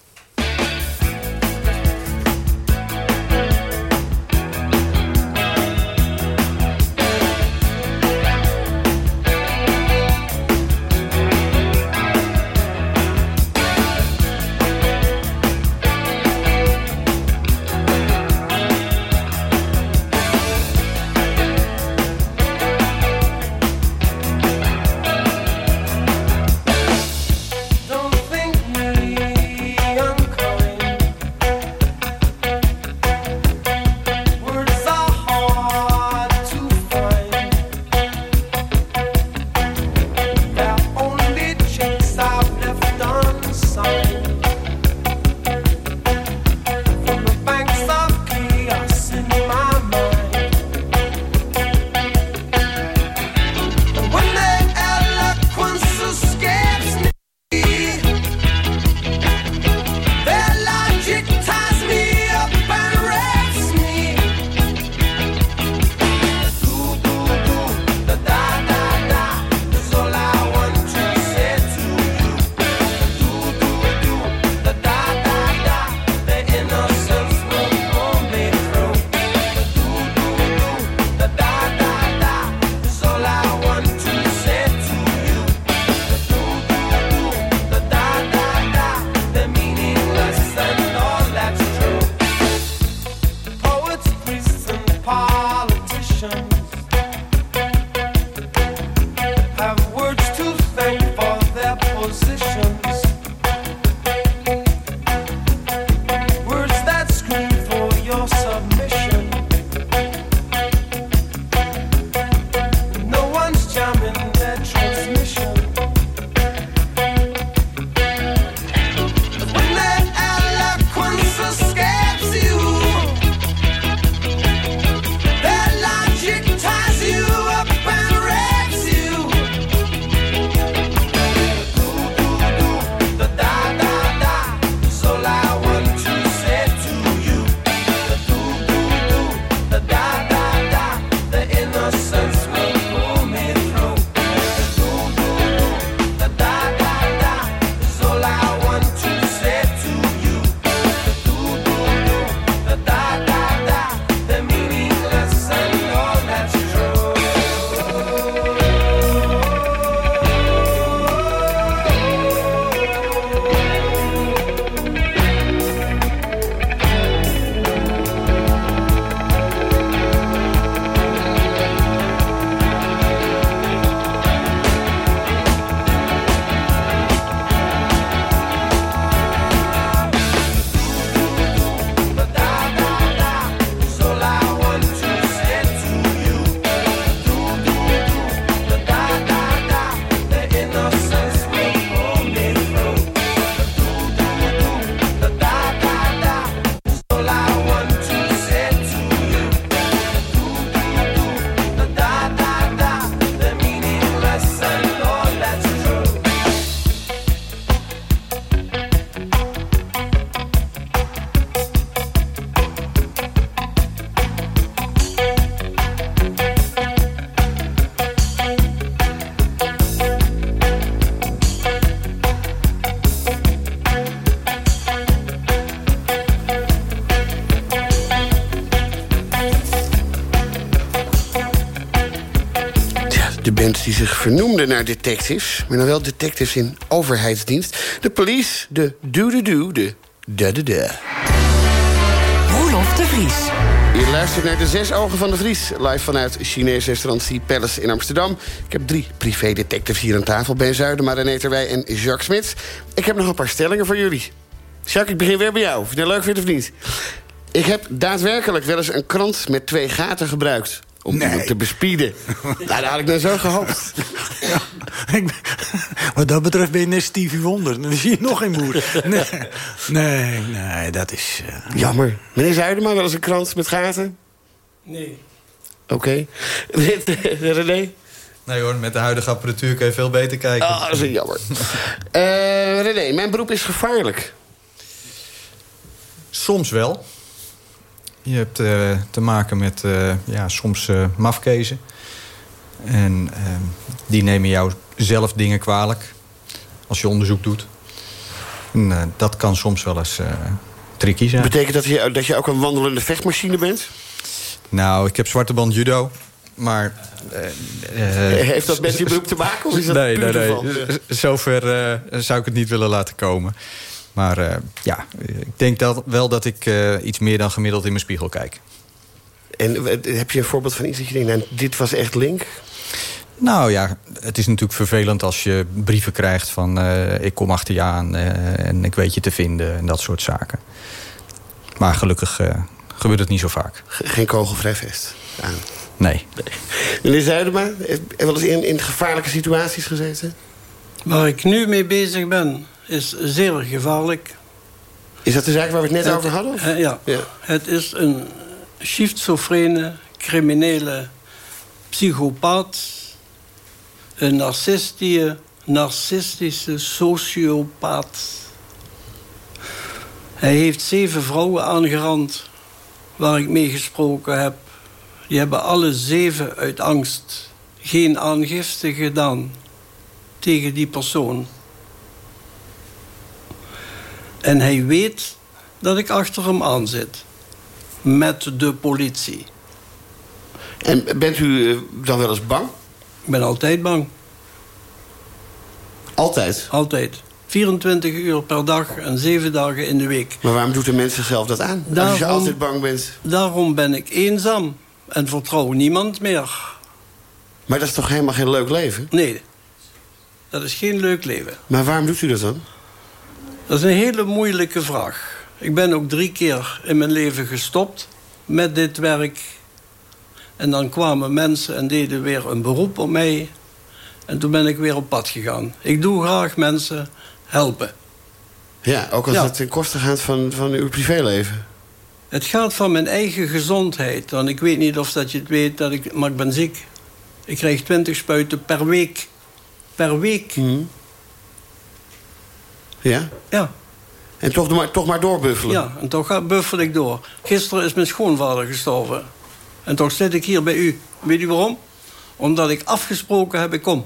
Vernoemde naar detectives... maar dan wel detectives in overheidsdienst. De police, de do-do-do, de da-da-da. Roelof de Vries. Je luistert naar de Zes Ogen van de Vries. Live vanuit Chinese restaurant Sea Palace in Amsterdam. Ik heb drie privédetectives hier aan tafel. Ben Zuidema, René Terwij en Jacques Smits. Ik heb nog een paar stellingen voor jullie. Jacques, ik begin weer bij jou. Of je dat leuk vindt of niet. Ik heb daadwerkelijk wel eens een krant met twee gaten gebruikt. Om Nee. iemand te bespieden. nou, dat had ik nou zo gehoopt. Ik- Wat dat betreft ben je net Stevie Wonder. Dan zie je nog geen moer. Nee, nee, nee dat is... eh, Jammer. Meneer Zuidema, wel eens een krant met gaten? Nee. Oké. René? Nee hoor, met de huidige apparatuur kun je veel beter kijken. Ah, dat is jammer. Eh René, mijn beroep is gevaarlijk. Soms wel. Je hebt eh, te maken met eh, ja, soms eh mafkezen. En eh, die nemen jou zelf dingen kwalijk. Als je onderzoek doet. En, dat kan soms wel eens tricky zijn. Betekent dat je, dat je ook een wandelende vechtmachine bent? Nou, ik heb zwarte band judo. Maar... Heeft dat met je beroep te maken? Of is dat nee, nee, nee. Zover zou ik het niet willen laten komen. Maar eh, ja, ik denk dat, wel dat ik eh, iets meer dan gemiddeld in mijn spiegel kijk. En eh, heb je een voorbeeld van iets dat je denkt... Nou, dit was echt link? Nou ja, het is natuurlijk vervelend als je brieven krijgt van... eh, ik kom achter je aan eh, en ik weet je te vinden en dat soort zaken. Maar gelukkig eh, gebeurt het niet zo vaak. Ge- Geen kogelvrij vest. aan. Nee. Meneer Zuidema, heeft heeft wel eens in, in gevaarlijke situaties gezeten? Waar ik nu mee bezig ben, is zeer gevaarlijk. Is dat de zaak waar we het net Het- over hadden? eh, ja. Ja. Het is een schizofrene, criminele psychopaat. Een narcistische, narcistische sociopaat. Hij heeft zeven vrouwen aangerand waar ik mee gesproken heb. Die hebben alle zeven uit angst geen aangifte gedaan tegen die persoon. En hij weet dat ik achter hem aan zit. Met de politie. En bent u eh, dan wel eens bang? Ik ben altijd bang. Altijd. Altijd. 24 uur per dag en 7 dagen in de week. Maar waarom doet de mens zichzelf dat aan? Als je altijd bang bent. Daarom ben ik eenzaam en vertrouw niemand meer. Maar dat is toch helemaal geen leuk leven? Nee. Dat is geen leuk leven. Maar waarom doet u dat dan? Dat is een hele moeilijke vraag. Ik ben ook drie keer in mijn leven gestopt met dit werk. En dan kwamen mensen en deden weer een beroep op mij. En toen ben ik weer op pad gegaan. Ik doe graag mensen helpen. Ja, ook als Ja. het ten koste gaat van, van uw privéleven. Het gaat van mijn eigen gezondheid. Want ik weet niet of dat je het weet, dat ik, maar ik ben ziek. Ik krijg 20 spuiten per week. Per week. Mhm. Ja? Ja. En toch maar, toch maar doorbuffelen. Ja, en toch ga- buffel ik door. Gisteren is mijn schoonvader gestorven. En toch zit ik hier bij u. Weet u waarom? Omdat ik afgesproken heb, ik kom.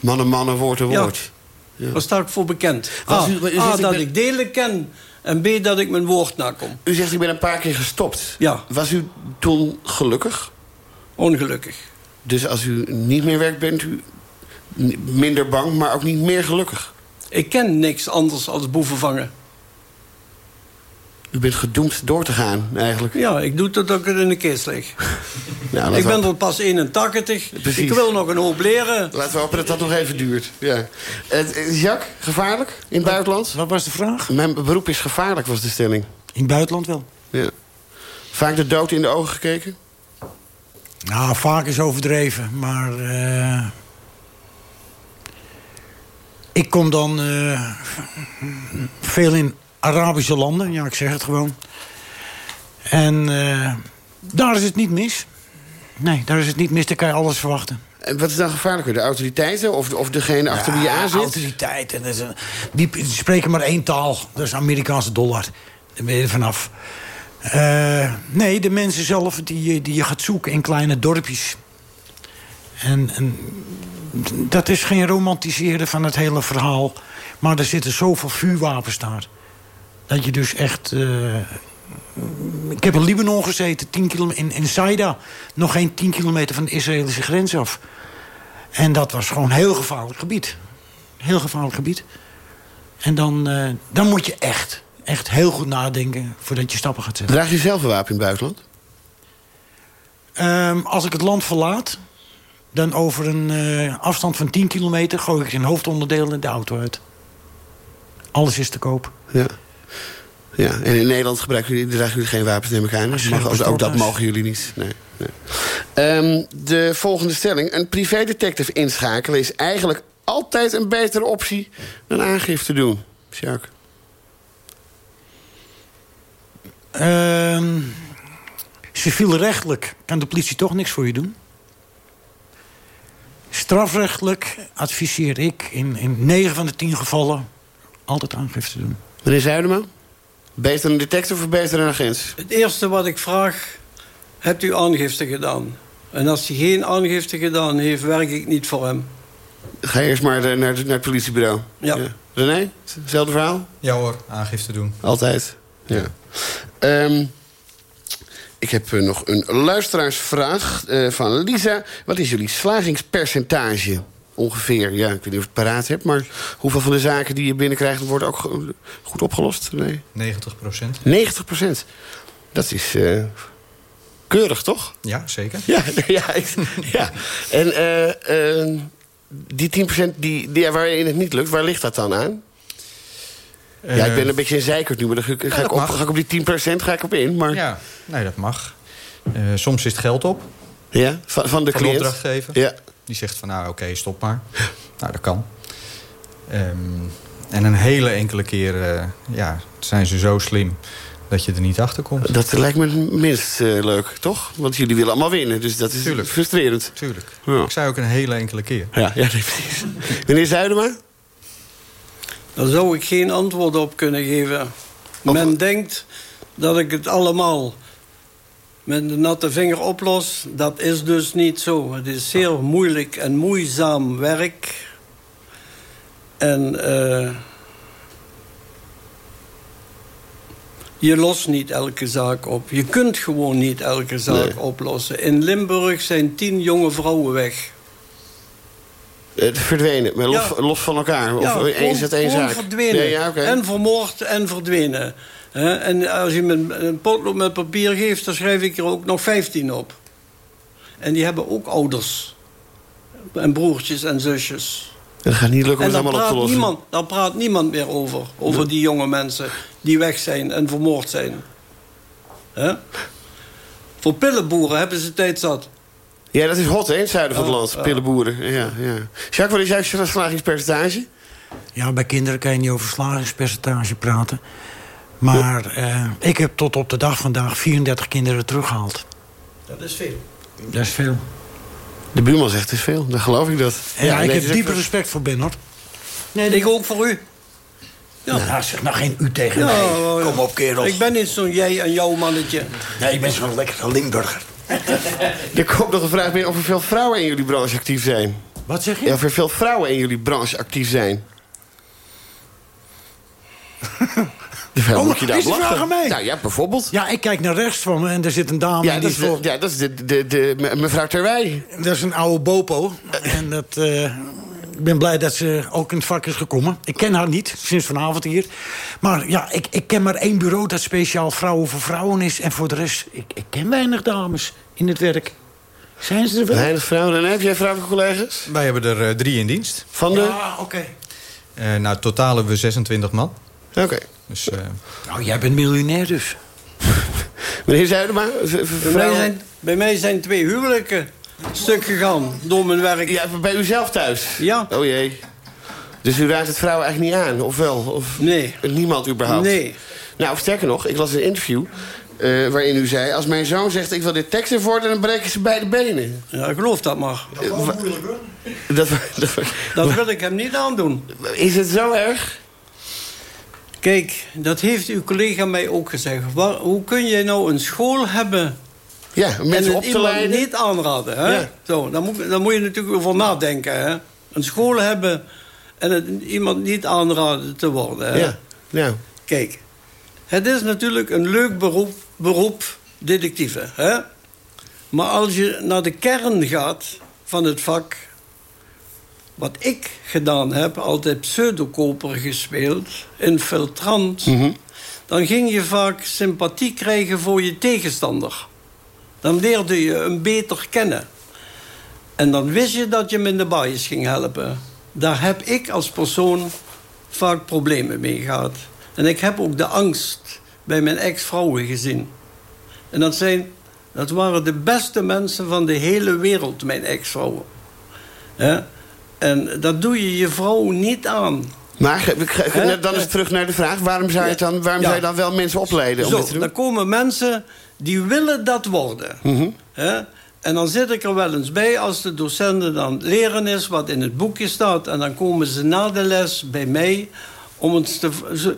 Man en man, een woord en woord. Ja. Daar sta ik voor bekend. A, u- u zegt, A, ik dat ben- ik delen ken. En B, dat ik mijn woord nakom. U zegt, ik ben een paar keer gestopt. Ja. Was u toen gelukkig? Ongelukkig. Dus als u niet meer werkt, bent u minder bang, maar ook niet meer gelukkig. Ik ken niks anders als boeven vangen. U bent gedoemd door te gaan, eigenlijk. Ja, ik doe totdat ik het in de kist lig. Nou, ik ben er pas 81. Precies. Ik wil nog een hoop leren. laten we hopen dat dat nog even duurt. Ja. Eh, Jacques, gevaarlijk in het buitenland? Wat was de vraag? Mijn beroep is gevaarlijk, was de stelling. In het buitenland wel. Ja. Vaak de dood in de ogen gekeken? Nou, vaak is overdreven, maar... eh, ik kom dan eh, veel in Arabische landen, ja, ik zeg het gewoon. En eh, daar is het niet mis. Nee, daar is het niet mis, daar kan je alles verwachten. En wat is dan gevaarlijker? De autoriteiten of, of degene achter wie je aan zit? Autoriteiten, dat is een- die, spreken maar één taal. Dat is Amerikaanse dollar. Daar ben je er vanaf. Eh, nee, de mensen zelf die, je- die je gaat zoeken in kleine dorpjes. En, en dat is geen romantiseren van het hele verhaal. Maar er zitten zoveel vuurwapens daar. Dat je dus echt... eh, ik heb in Libanon gezeten, 10 kilometer, in, in Saida. Nog geen 10 kilometer van de Israëlische grens af. En dat was gewoon een heel gevaarlijk gebied. Heel gevaarlijk gebied. En dan, eh, dan moet je echt, echt heel goed nadenken voordat je stappen gaat zetten. Draag je zelf een wapen in het buitenland? Ehm, als ik het land verlaat, dan over een eh, afstand van 10 kilometer... gooi ik zijn hoofdonderdeel in de auto uit. Alles is te koop. Ja. Ja, en in Nederland gebruiken jullie, dragen jullie geen wapens, neem ik aan. Mag, ook, dat mogen jullie niet. Nee, nee. Ehm, de volgende stelling. Een privédetective inschakelen is eigenlijk altijd een betere optie dan aangifte doen. Jacques. Ehm civielrechtelijk kan de politie toch niks voor je doen. Strafrechtelijk adviseer ik in, in 9 van de 10 gevallen altijd aangifte doen. Meneer Zuidema? Beter een detective of beter een agent? Het eerste wat ik vraag, hebt u aangifte gedaan? En als hij geen aangifte gedaan heeft, werk ik niet voor hem. Ga eerst maar de- naar, de- naar het politiebureau. Ja. René? Hetzelfde verhaal? Ja hoor, aangifte doen. Altijd. Ja. Ehm, ik heb eh, nog een luisteraarsvraag eh, van Lisa. Wat is jullie slagingspercentage? Ongeveer, ja, ik weet niet of ik het paraat heb... maar hoeveel van de zaken die je binnenkrijgt... worden ook go- goed opgelost? Nee. 90 procent. 90 procent. Dat is eh, keurig, toch? Ja, zeker. Ja, ja, ik- ja. En die 10 procent die, die, waarin het niet lukt... waar ligt dat dan aan? Ja, ik ben een beetje een zeikert nu, maar dan ga, ik- op, ga ik op die 10% ga ik op in. Maar, ja. Ja, nee, dat mag. Eh, soms is het geld op van, van de van de cliënt. opdrachtgever. Ja. Die zegt van, nou oké, stop maar. nou, dat kan. Ehm, en een hele enkele keer eh, ja, zijn ze zo slim dat je er niet achter komt. Dat lijkt me het minst eh, leuk, toch? Want jullie willen allemaal winnen, dus dat is Tuurlijk. frustrerend. Tuurlijk. Ja. Ik zei ook een hele enkele keer. Ja, ja precies. Meneer Zuidema? Daar zou ik geen antwoord op kunnen geven. Men denkt dat ik het allemaal met de natte vinger oplos. Dat is dus niet zo. Het is zeer moeilijk en moeizaam werk. En eh, je lost niet elke zaak op. Je kunt gewoon niet elke zaak Nee. oplossen. In Limburg zijn tien jonge vrouwen weg. Eh, verdwenen, maar los, Ja. los van elkaar. Of Ja, één zet één zaak. verdwenen. Ja. En vermoord en verdwenen. En als je me een potlood met papier geeft... dan schrijf ik er ook nog 15 op. En die hebben ook ouders. En broertjes en zusjes. Dat gaat niet lukken om het allemaal op te praat, lossen. niemand, daar praat niemand meer over. Over die jonge mensen die weg zijn en vermoord zijn. Voor pillenboeren hebben ze tijd zat. Ja, dat is hot, hè, het zuiden van het Oh, land. ja. Pillenboeren. Ja, ja. Jacques, wat is jouw verslagingspercentage? Ja, bij kinderen kan je niet over slagingspercentage praten. Maar eh, ik heb tot op de dag vandaag 34 kinderen teruggehaald. Dat is veel. Dat is veel. De buurman zegt het is veel, dan geloof ik dat. En ja, ik heb ook- respect voor Ben, hoor. Nee, ik ook voor u. Ja. Nou, zeg nou geen u tegen Ja, mij. Kom op, kerel. Ik ben niet zo'n jij en jouw mannetje. Nee, ik ben zo'n lekkere Limburger. Er komt nog een vraag binnen of er veel vrouwen in jullie branche actief zijn. Wat zeg Ja, je? of er veel vrouwen in jullie branche actief zijn. Oh, moet je daar is die vraag aan mij? Nou ja, bijvoorbeeld. Ja, ik kijk naar rechts van me en er zit een dame. Ja, en dat die is, voor- ja, dat is de, de, de, me- mevrouw Terwij. Dat is een oude bopo. En dat, eh, ik ben blij dat ze ook in het vak is gekomen. Ik ken haar niet, sinds vanavond hier. Maar ja, ik, ik ken maar één bureau dat speciaal vrouwen voor vrouwen is. En voor de rest, ik, ik ken weinig dames in het werk. Zijn ze er wel? Weinig vrouwen. En heb jij vrouwelijke collega's? Wij hebben er eh, drie in dienst. Van de... Ja, oké. Eh nou, totaal hebben we 26 man. Oké. Dus eh, Nou, jij bent miljonair dus. Meneer Zuidema, Bij mij, vrouwen- zijn, bij mij zijn twee huwelijken stuk gegaan door mijn werk. Ja, bij u zelf thuis? Ja. Oh jee. Dus u raadt het vrouwen eigenlijk niet aan, of wel? Of Nee. niemand überhaupt? Nee. Nou, sterker nog, ik las een interview... eh, waarin u zei, als mijn zoon zegt ik wil dit tekst worden... dan breken ze beide benen. Ja, geloof dat maar. Dat, dat, Dat wil ik hem niet aandoen. is het zo erg? Kijk, dat heeft uw collega mij ook gezegd. Waar, hoe kun je nou een school hebben Ja, mensen op te leiden. niet aanraden? Hè? Ja. Zo, daar, moet, daar moet je natuurlijk over nadenken. Hè? Een school hebben en het iemand niet aanraden te worden. Hè? Ja, nou. Kijk, het is natuurlijk een leuk beroep, beroep detectieve. Hè? Maar als je naar de kern gaat van het vak... wat ik gedaan heb, altijd pseudokoper gespeeld... infiltrant... dan ging je vaak sympathie krijgen voor je tegenstander. Dan leerde je hem beter kennen. En dan wist je dat je hem in de baais ging helpen. Daar heb ik als persoon vaak problemen mee gehad. En ik heb ook de angst bij mijn ex-vrouwen gezien. En dat, zijn, dat waren de beste mensen van de hele wereld, mijn ex-vrouwen. En dat doe je je vrouw niet aan. Maar dan is het terug naar de vraag... waarom zou je, dan, waarom Ja. zou je dan wel mensen opleiden om dit te Zo, doen? dan komen mensen die willen dat worden. Mhm. Hè? En dan zit ik er wel eens bij als de docenten dan leren is wat in het boekje staat. En dan komen ze na de les bij mij om eens te,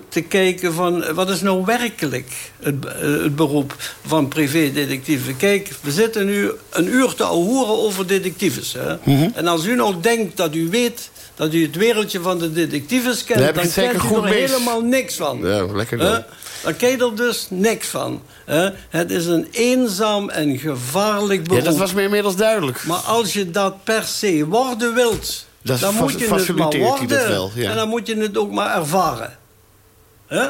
te kijken van eh, wat is nou werkelijk het, eh, het beroep van privédetectieven. Kijk, we zitten nu een uur te ahoeren over detectives. Hè? Mhm. En als u nou denkt dat u weet dat u het wereldje van de detectives kent... Dan dan kent u er mis. helemaal niks van. Ja, lekker Hè? Dan ken je er dus niks van. hè. Het is een eenzaam en gevaarlijk beroep. Ja, dat was me inmiddels duidelijk. Maar als je dat per se worden wilt... Dat dan moet je het maar worden. dat wel, ja. En dan moet je het ook maar ervaren. Hè?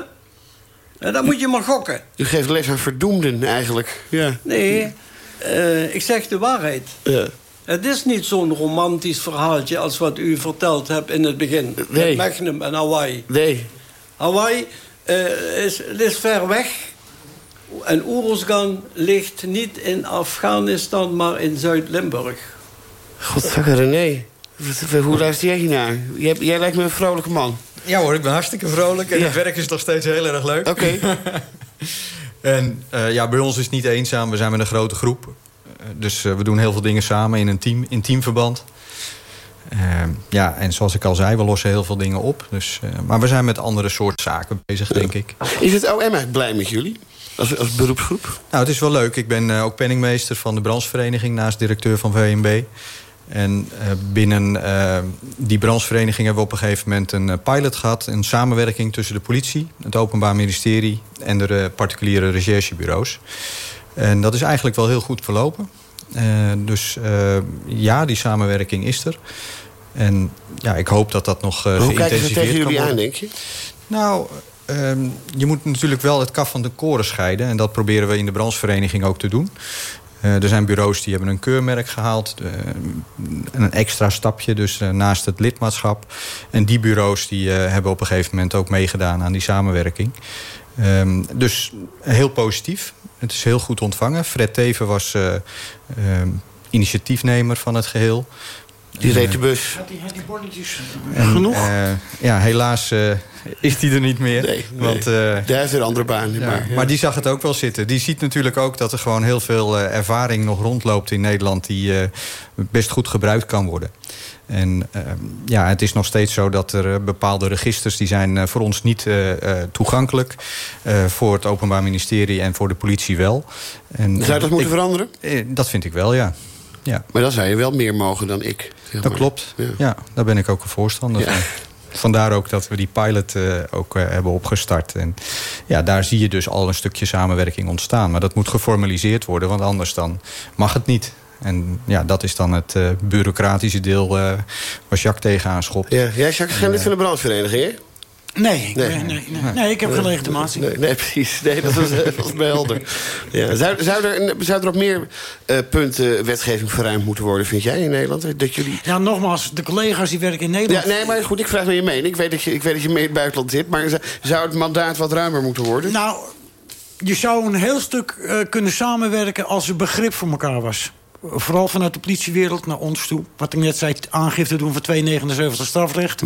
En dan moet je maar gokken. U geeft les aan verdoemden eigenlijk. Ja. Nee, eh, ik zeg de waarheid. ja. Het is niet zo'n romantisch verhaaltje... als wat u verteld hebt in het begin. Nee. Met Magnum en Hawaii. Nee. Hawaii eh, is, het is ver weg. En Oeruzgan ligt niet in Afghanistan, maar in Zuid-Limburg. Godzakke René. Wat- Hoe luister jij hiernaar? Jij, jij lijkt me een vrolijke man. ja hoor, ik ben hartstikke vrolijk. En Ja. het werk is nog steeds heel erg leuk. Oké. En eh, ja, bij ons is het niet eenzaam. We zijn met een grote groep. Eh, dus we doen heel veel dingen samen in een team, in teamverband. Eh, ja, en zoals ik al zei, we lossen heel veel dingen op. Dus, eh, maar we zijn met andere soorten zaken bezig, denk ik. Is het OM eigenlijk blij met jullie? Als, als beroepsgroep? Nou, het is wel leuk. Ik ben eh, ook penningmeester van de branchevereniging... naast directeur van VNB. En eh, binnen die branchevereniging hebben we op een gegeven moment een pilot gehad. Een samenwerking tussen de politie, het Openbaar Ministerie... en de particuliere recherchebureaus. En dat is eigenlijk wel heel goed verlopen. Dus ja, die samenwerking is er. En ja, ik hoop dat dat nog eh Hoe kijken ze geïntensiveerd tegen kan jullie worden. aan, denk je? Nou, ehm, je moet natuurlijk wel het kaf van de koren scheiden. En dat proberen we in de branchevereniging ook te doen. Eh, er zijn bureaus die hebben een keurmerk gehaald. eh, een extra stapje, dus naast het lidmaatschap. En die bureaus die, hebben op een gegeven moment ook meegedaan aan die samenwerking. Ehm, dus heel positief. Het is heel goed ontvangen. Fred Teven was eh, ehm, initiatiefnemer van het geheel. Die reed de bus. Had die, had die bonnetjes En, genoeg? eh, ja, helaas eh, is die er niet meer. Nee, nee. Want, eh, Daar heeft een andere baan. ja, maar, ja. Maar die zag het ook wel zitten. Die ziet natuurlijk ook dat er gewoon heel veel eh, ervaring nog rondloopt in Nederland... die eh, best goed gebruikt kan worden. En eh, ja, het is nog steeds zo dat er bepaalde registers... die zijn voor ons niet eh, eh, toegankelijk. eh, voor het Openbaar Ministerie en voor de politie wel. En, Zou dat moeten ik- veranderen? eh, Dat vind ik wel, ja. Ja. Maar dan zou je wel meer mogen dan ik. zeg Dat maar. klopt. Ja. Ja. daar ben ik ook een voorstander Ja. van. Vandaar ook dat we die pilot eh, ook eh, hebben opgestart. En ja, daar zie je dus al een stukje samenwerking ontstaan. Maar dat moet geformaliseerd worden, want anders dan mag het niet. En ja, dat is dan het eh, bureaucratische deel waar Jacques tegenaan schopt. Ja, jij Jacques, is geen lid van de brandvereniging, hè? Nee, ik, Nee. nee. Nee, ik heb geen legitimatie. Nee, nee, precies. Nee, dat was, dat was mij helder. Ja. Zou, zou, er, zou er op meer eh, punten wetgeving verruimd moeten worden, vind jij, in Nederland? Dat jullie... Ja, nogmaals, de collega's die werken in Nederland... Ja, nee, maar goed, ik vraag naar je mening. Ik weet dat je, ik weet dat je mee in het buitenland zit, maar zou- zou het mandaat wat ruimer moeten worden? Nou, je zou een heel stuk eh, kunnen samenwerken als er begrip voor elkaar was. Vooral vanuit de politiewereld naar ons toe. Wat ik net zei, aangifte doen van 279 strafrecht.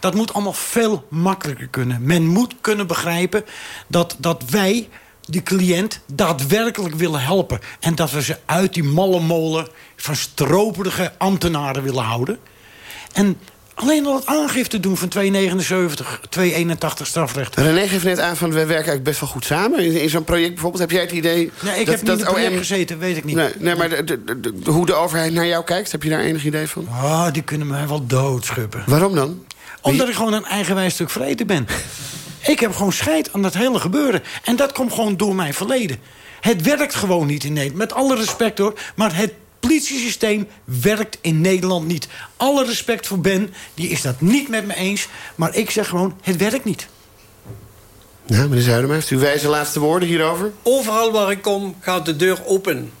Dat moet allemaal veel makkelijker kunnen. Men moet kunnen begrijpen dat, dat wij, die cliënt, daadwerkelijk willen helpen. En dat we ze uit die malle molen van stroperige ambtenaren willen houden. En alleen al het aangifte doen van 279, 281 strafrecht. René geeft net aan van we werken eigenlijk best wel goed samen. In, in zo'n project bijvoorbeeld. Heb jij het idee... Nee, ik dat, heb niet in het OM gezeten, weet ik niet. Nee, nee maar de, de- de- de- hoe de overheid naar jou kijkt, heb je daar enig idee van? Ah, die kunnen mij wel doodschuppen. Waarom dan? Omdat ik gewoon een eigenwijs stuk vreten ben. ik heb gewoon scheid aan dat hele gebeuren. En dat komt gewoon door mijn verleden. Het werkt gewoon niet in Nederland. Met alle respect hoor. Maar het politiesysteem werkt in Nederland niet. Alle respect voor Ben, die is dat niet met me eens. Maar ik zeg gewoon, het werkt niet. Nou, meneer Zuidema, heeft u wijze laatste woorden hierover? Overal waar ik kom, gaat de deur open.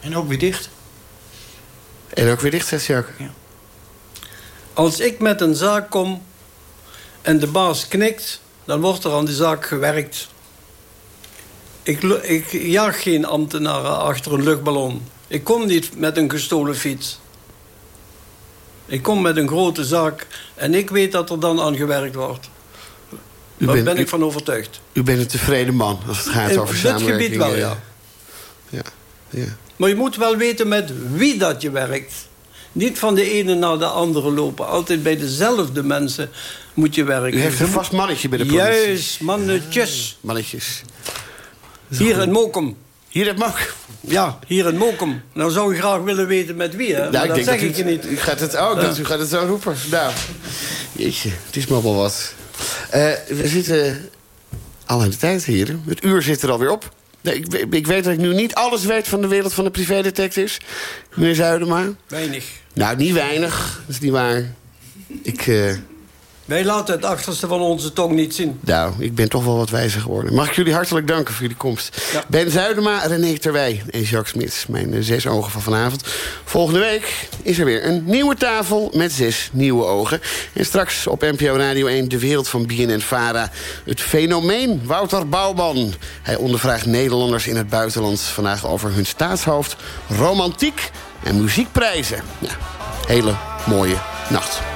En ook weer dicht. En ook weer dicht, zegt Jacques. Als ik met een zaak kom en de baas knikt, dan wordt er aan die zaak gewerkt. Ik, ik jaag geen ambtenaren achter een luchtballon. Ik kom niet met een gestolen fiets. Ik kom met een grote zaak en ik weet dat er dan aan gewerkt wordt. U Daar bent, ben u, ik van overtuigd. u bent een tevreden man als het gaat In over dit samenwerking. gebied wel, eh, ja. ja. ja. Maar je moet wel weten met wie dat je werkt. Niet van de ene naar de andere lopen. Altijd bij dezelfde mensen moet je werken. U heeft een vast mannetje bij de politie. Juist, mannetjes. Mannetjes. Hier in Mokum. Hier heb ook. Ja, hier in Mokum. Nou zou je graag willen weten met wie, hè? Maar dat zeg ik je niet. U gaat het, oh, dat, u gaat het zo roepen. Nou, jeetje, het is maar wel wat. Eh, we zitten al aan de tijd, heren. Het uur zit er alweer op. Nee, ik, ik weet dat ik nu niet alles weet van de wereld van de privédetectives. Meneer Zuidema. Weinig. Nou, niet weinig. Dat is niet waar. Ik, eh, Wij laten het achterste van onze tong niet zien. nou, ik ben toch wel wat wijzer geworden. Mag ik jullie hartelijk danken voor jullie komst. Ja. Ben Zuidema, René Terwij en Jacques Smits. Mijn eh, zes ogen van vanavond. Volgende week is er weer een nieuwe tafel met zes nieuwe ogen. En straks op NPO Radio 1 de wereld van BNN-Vara. Het fenomeen Wouter Bouwman. Hij ondervraagt Nederlanders in het buitenland... vandaag over hun staatshoofd, romantiek en muziekprijzen. Ja, hele mooie nacht.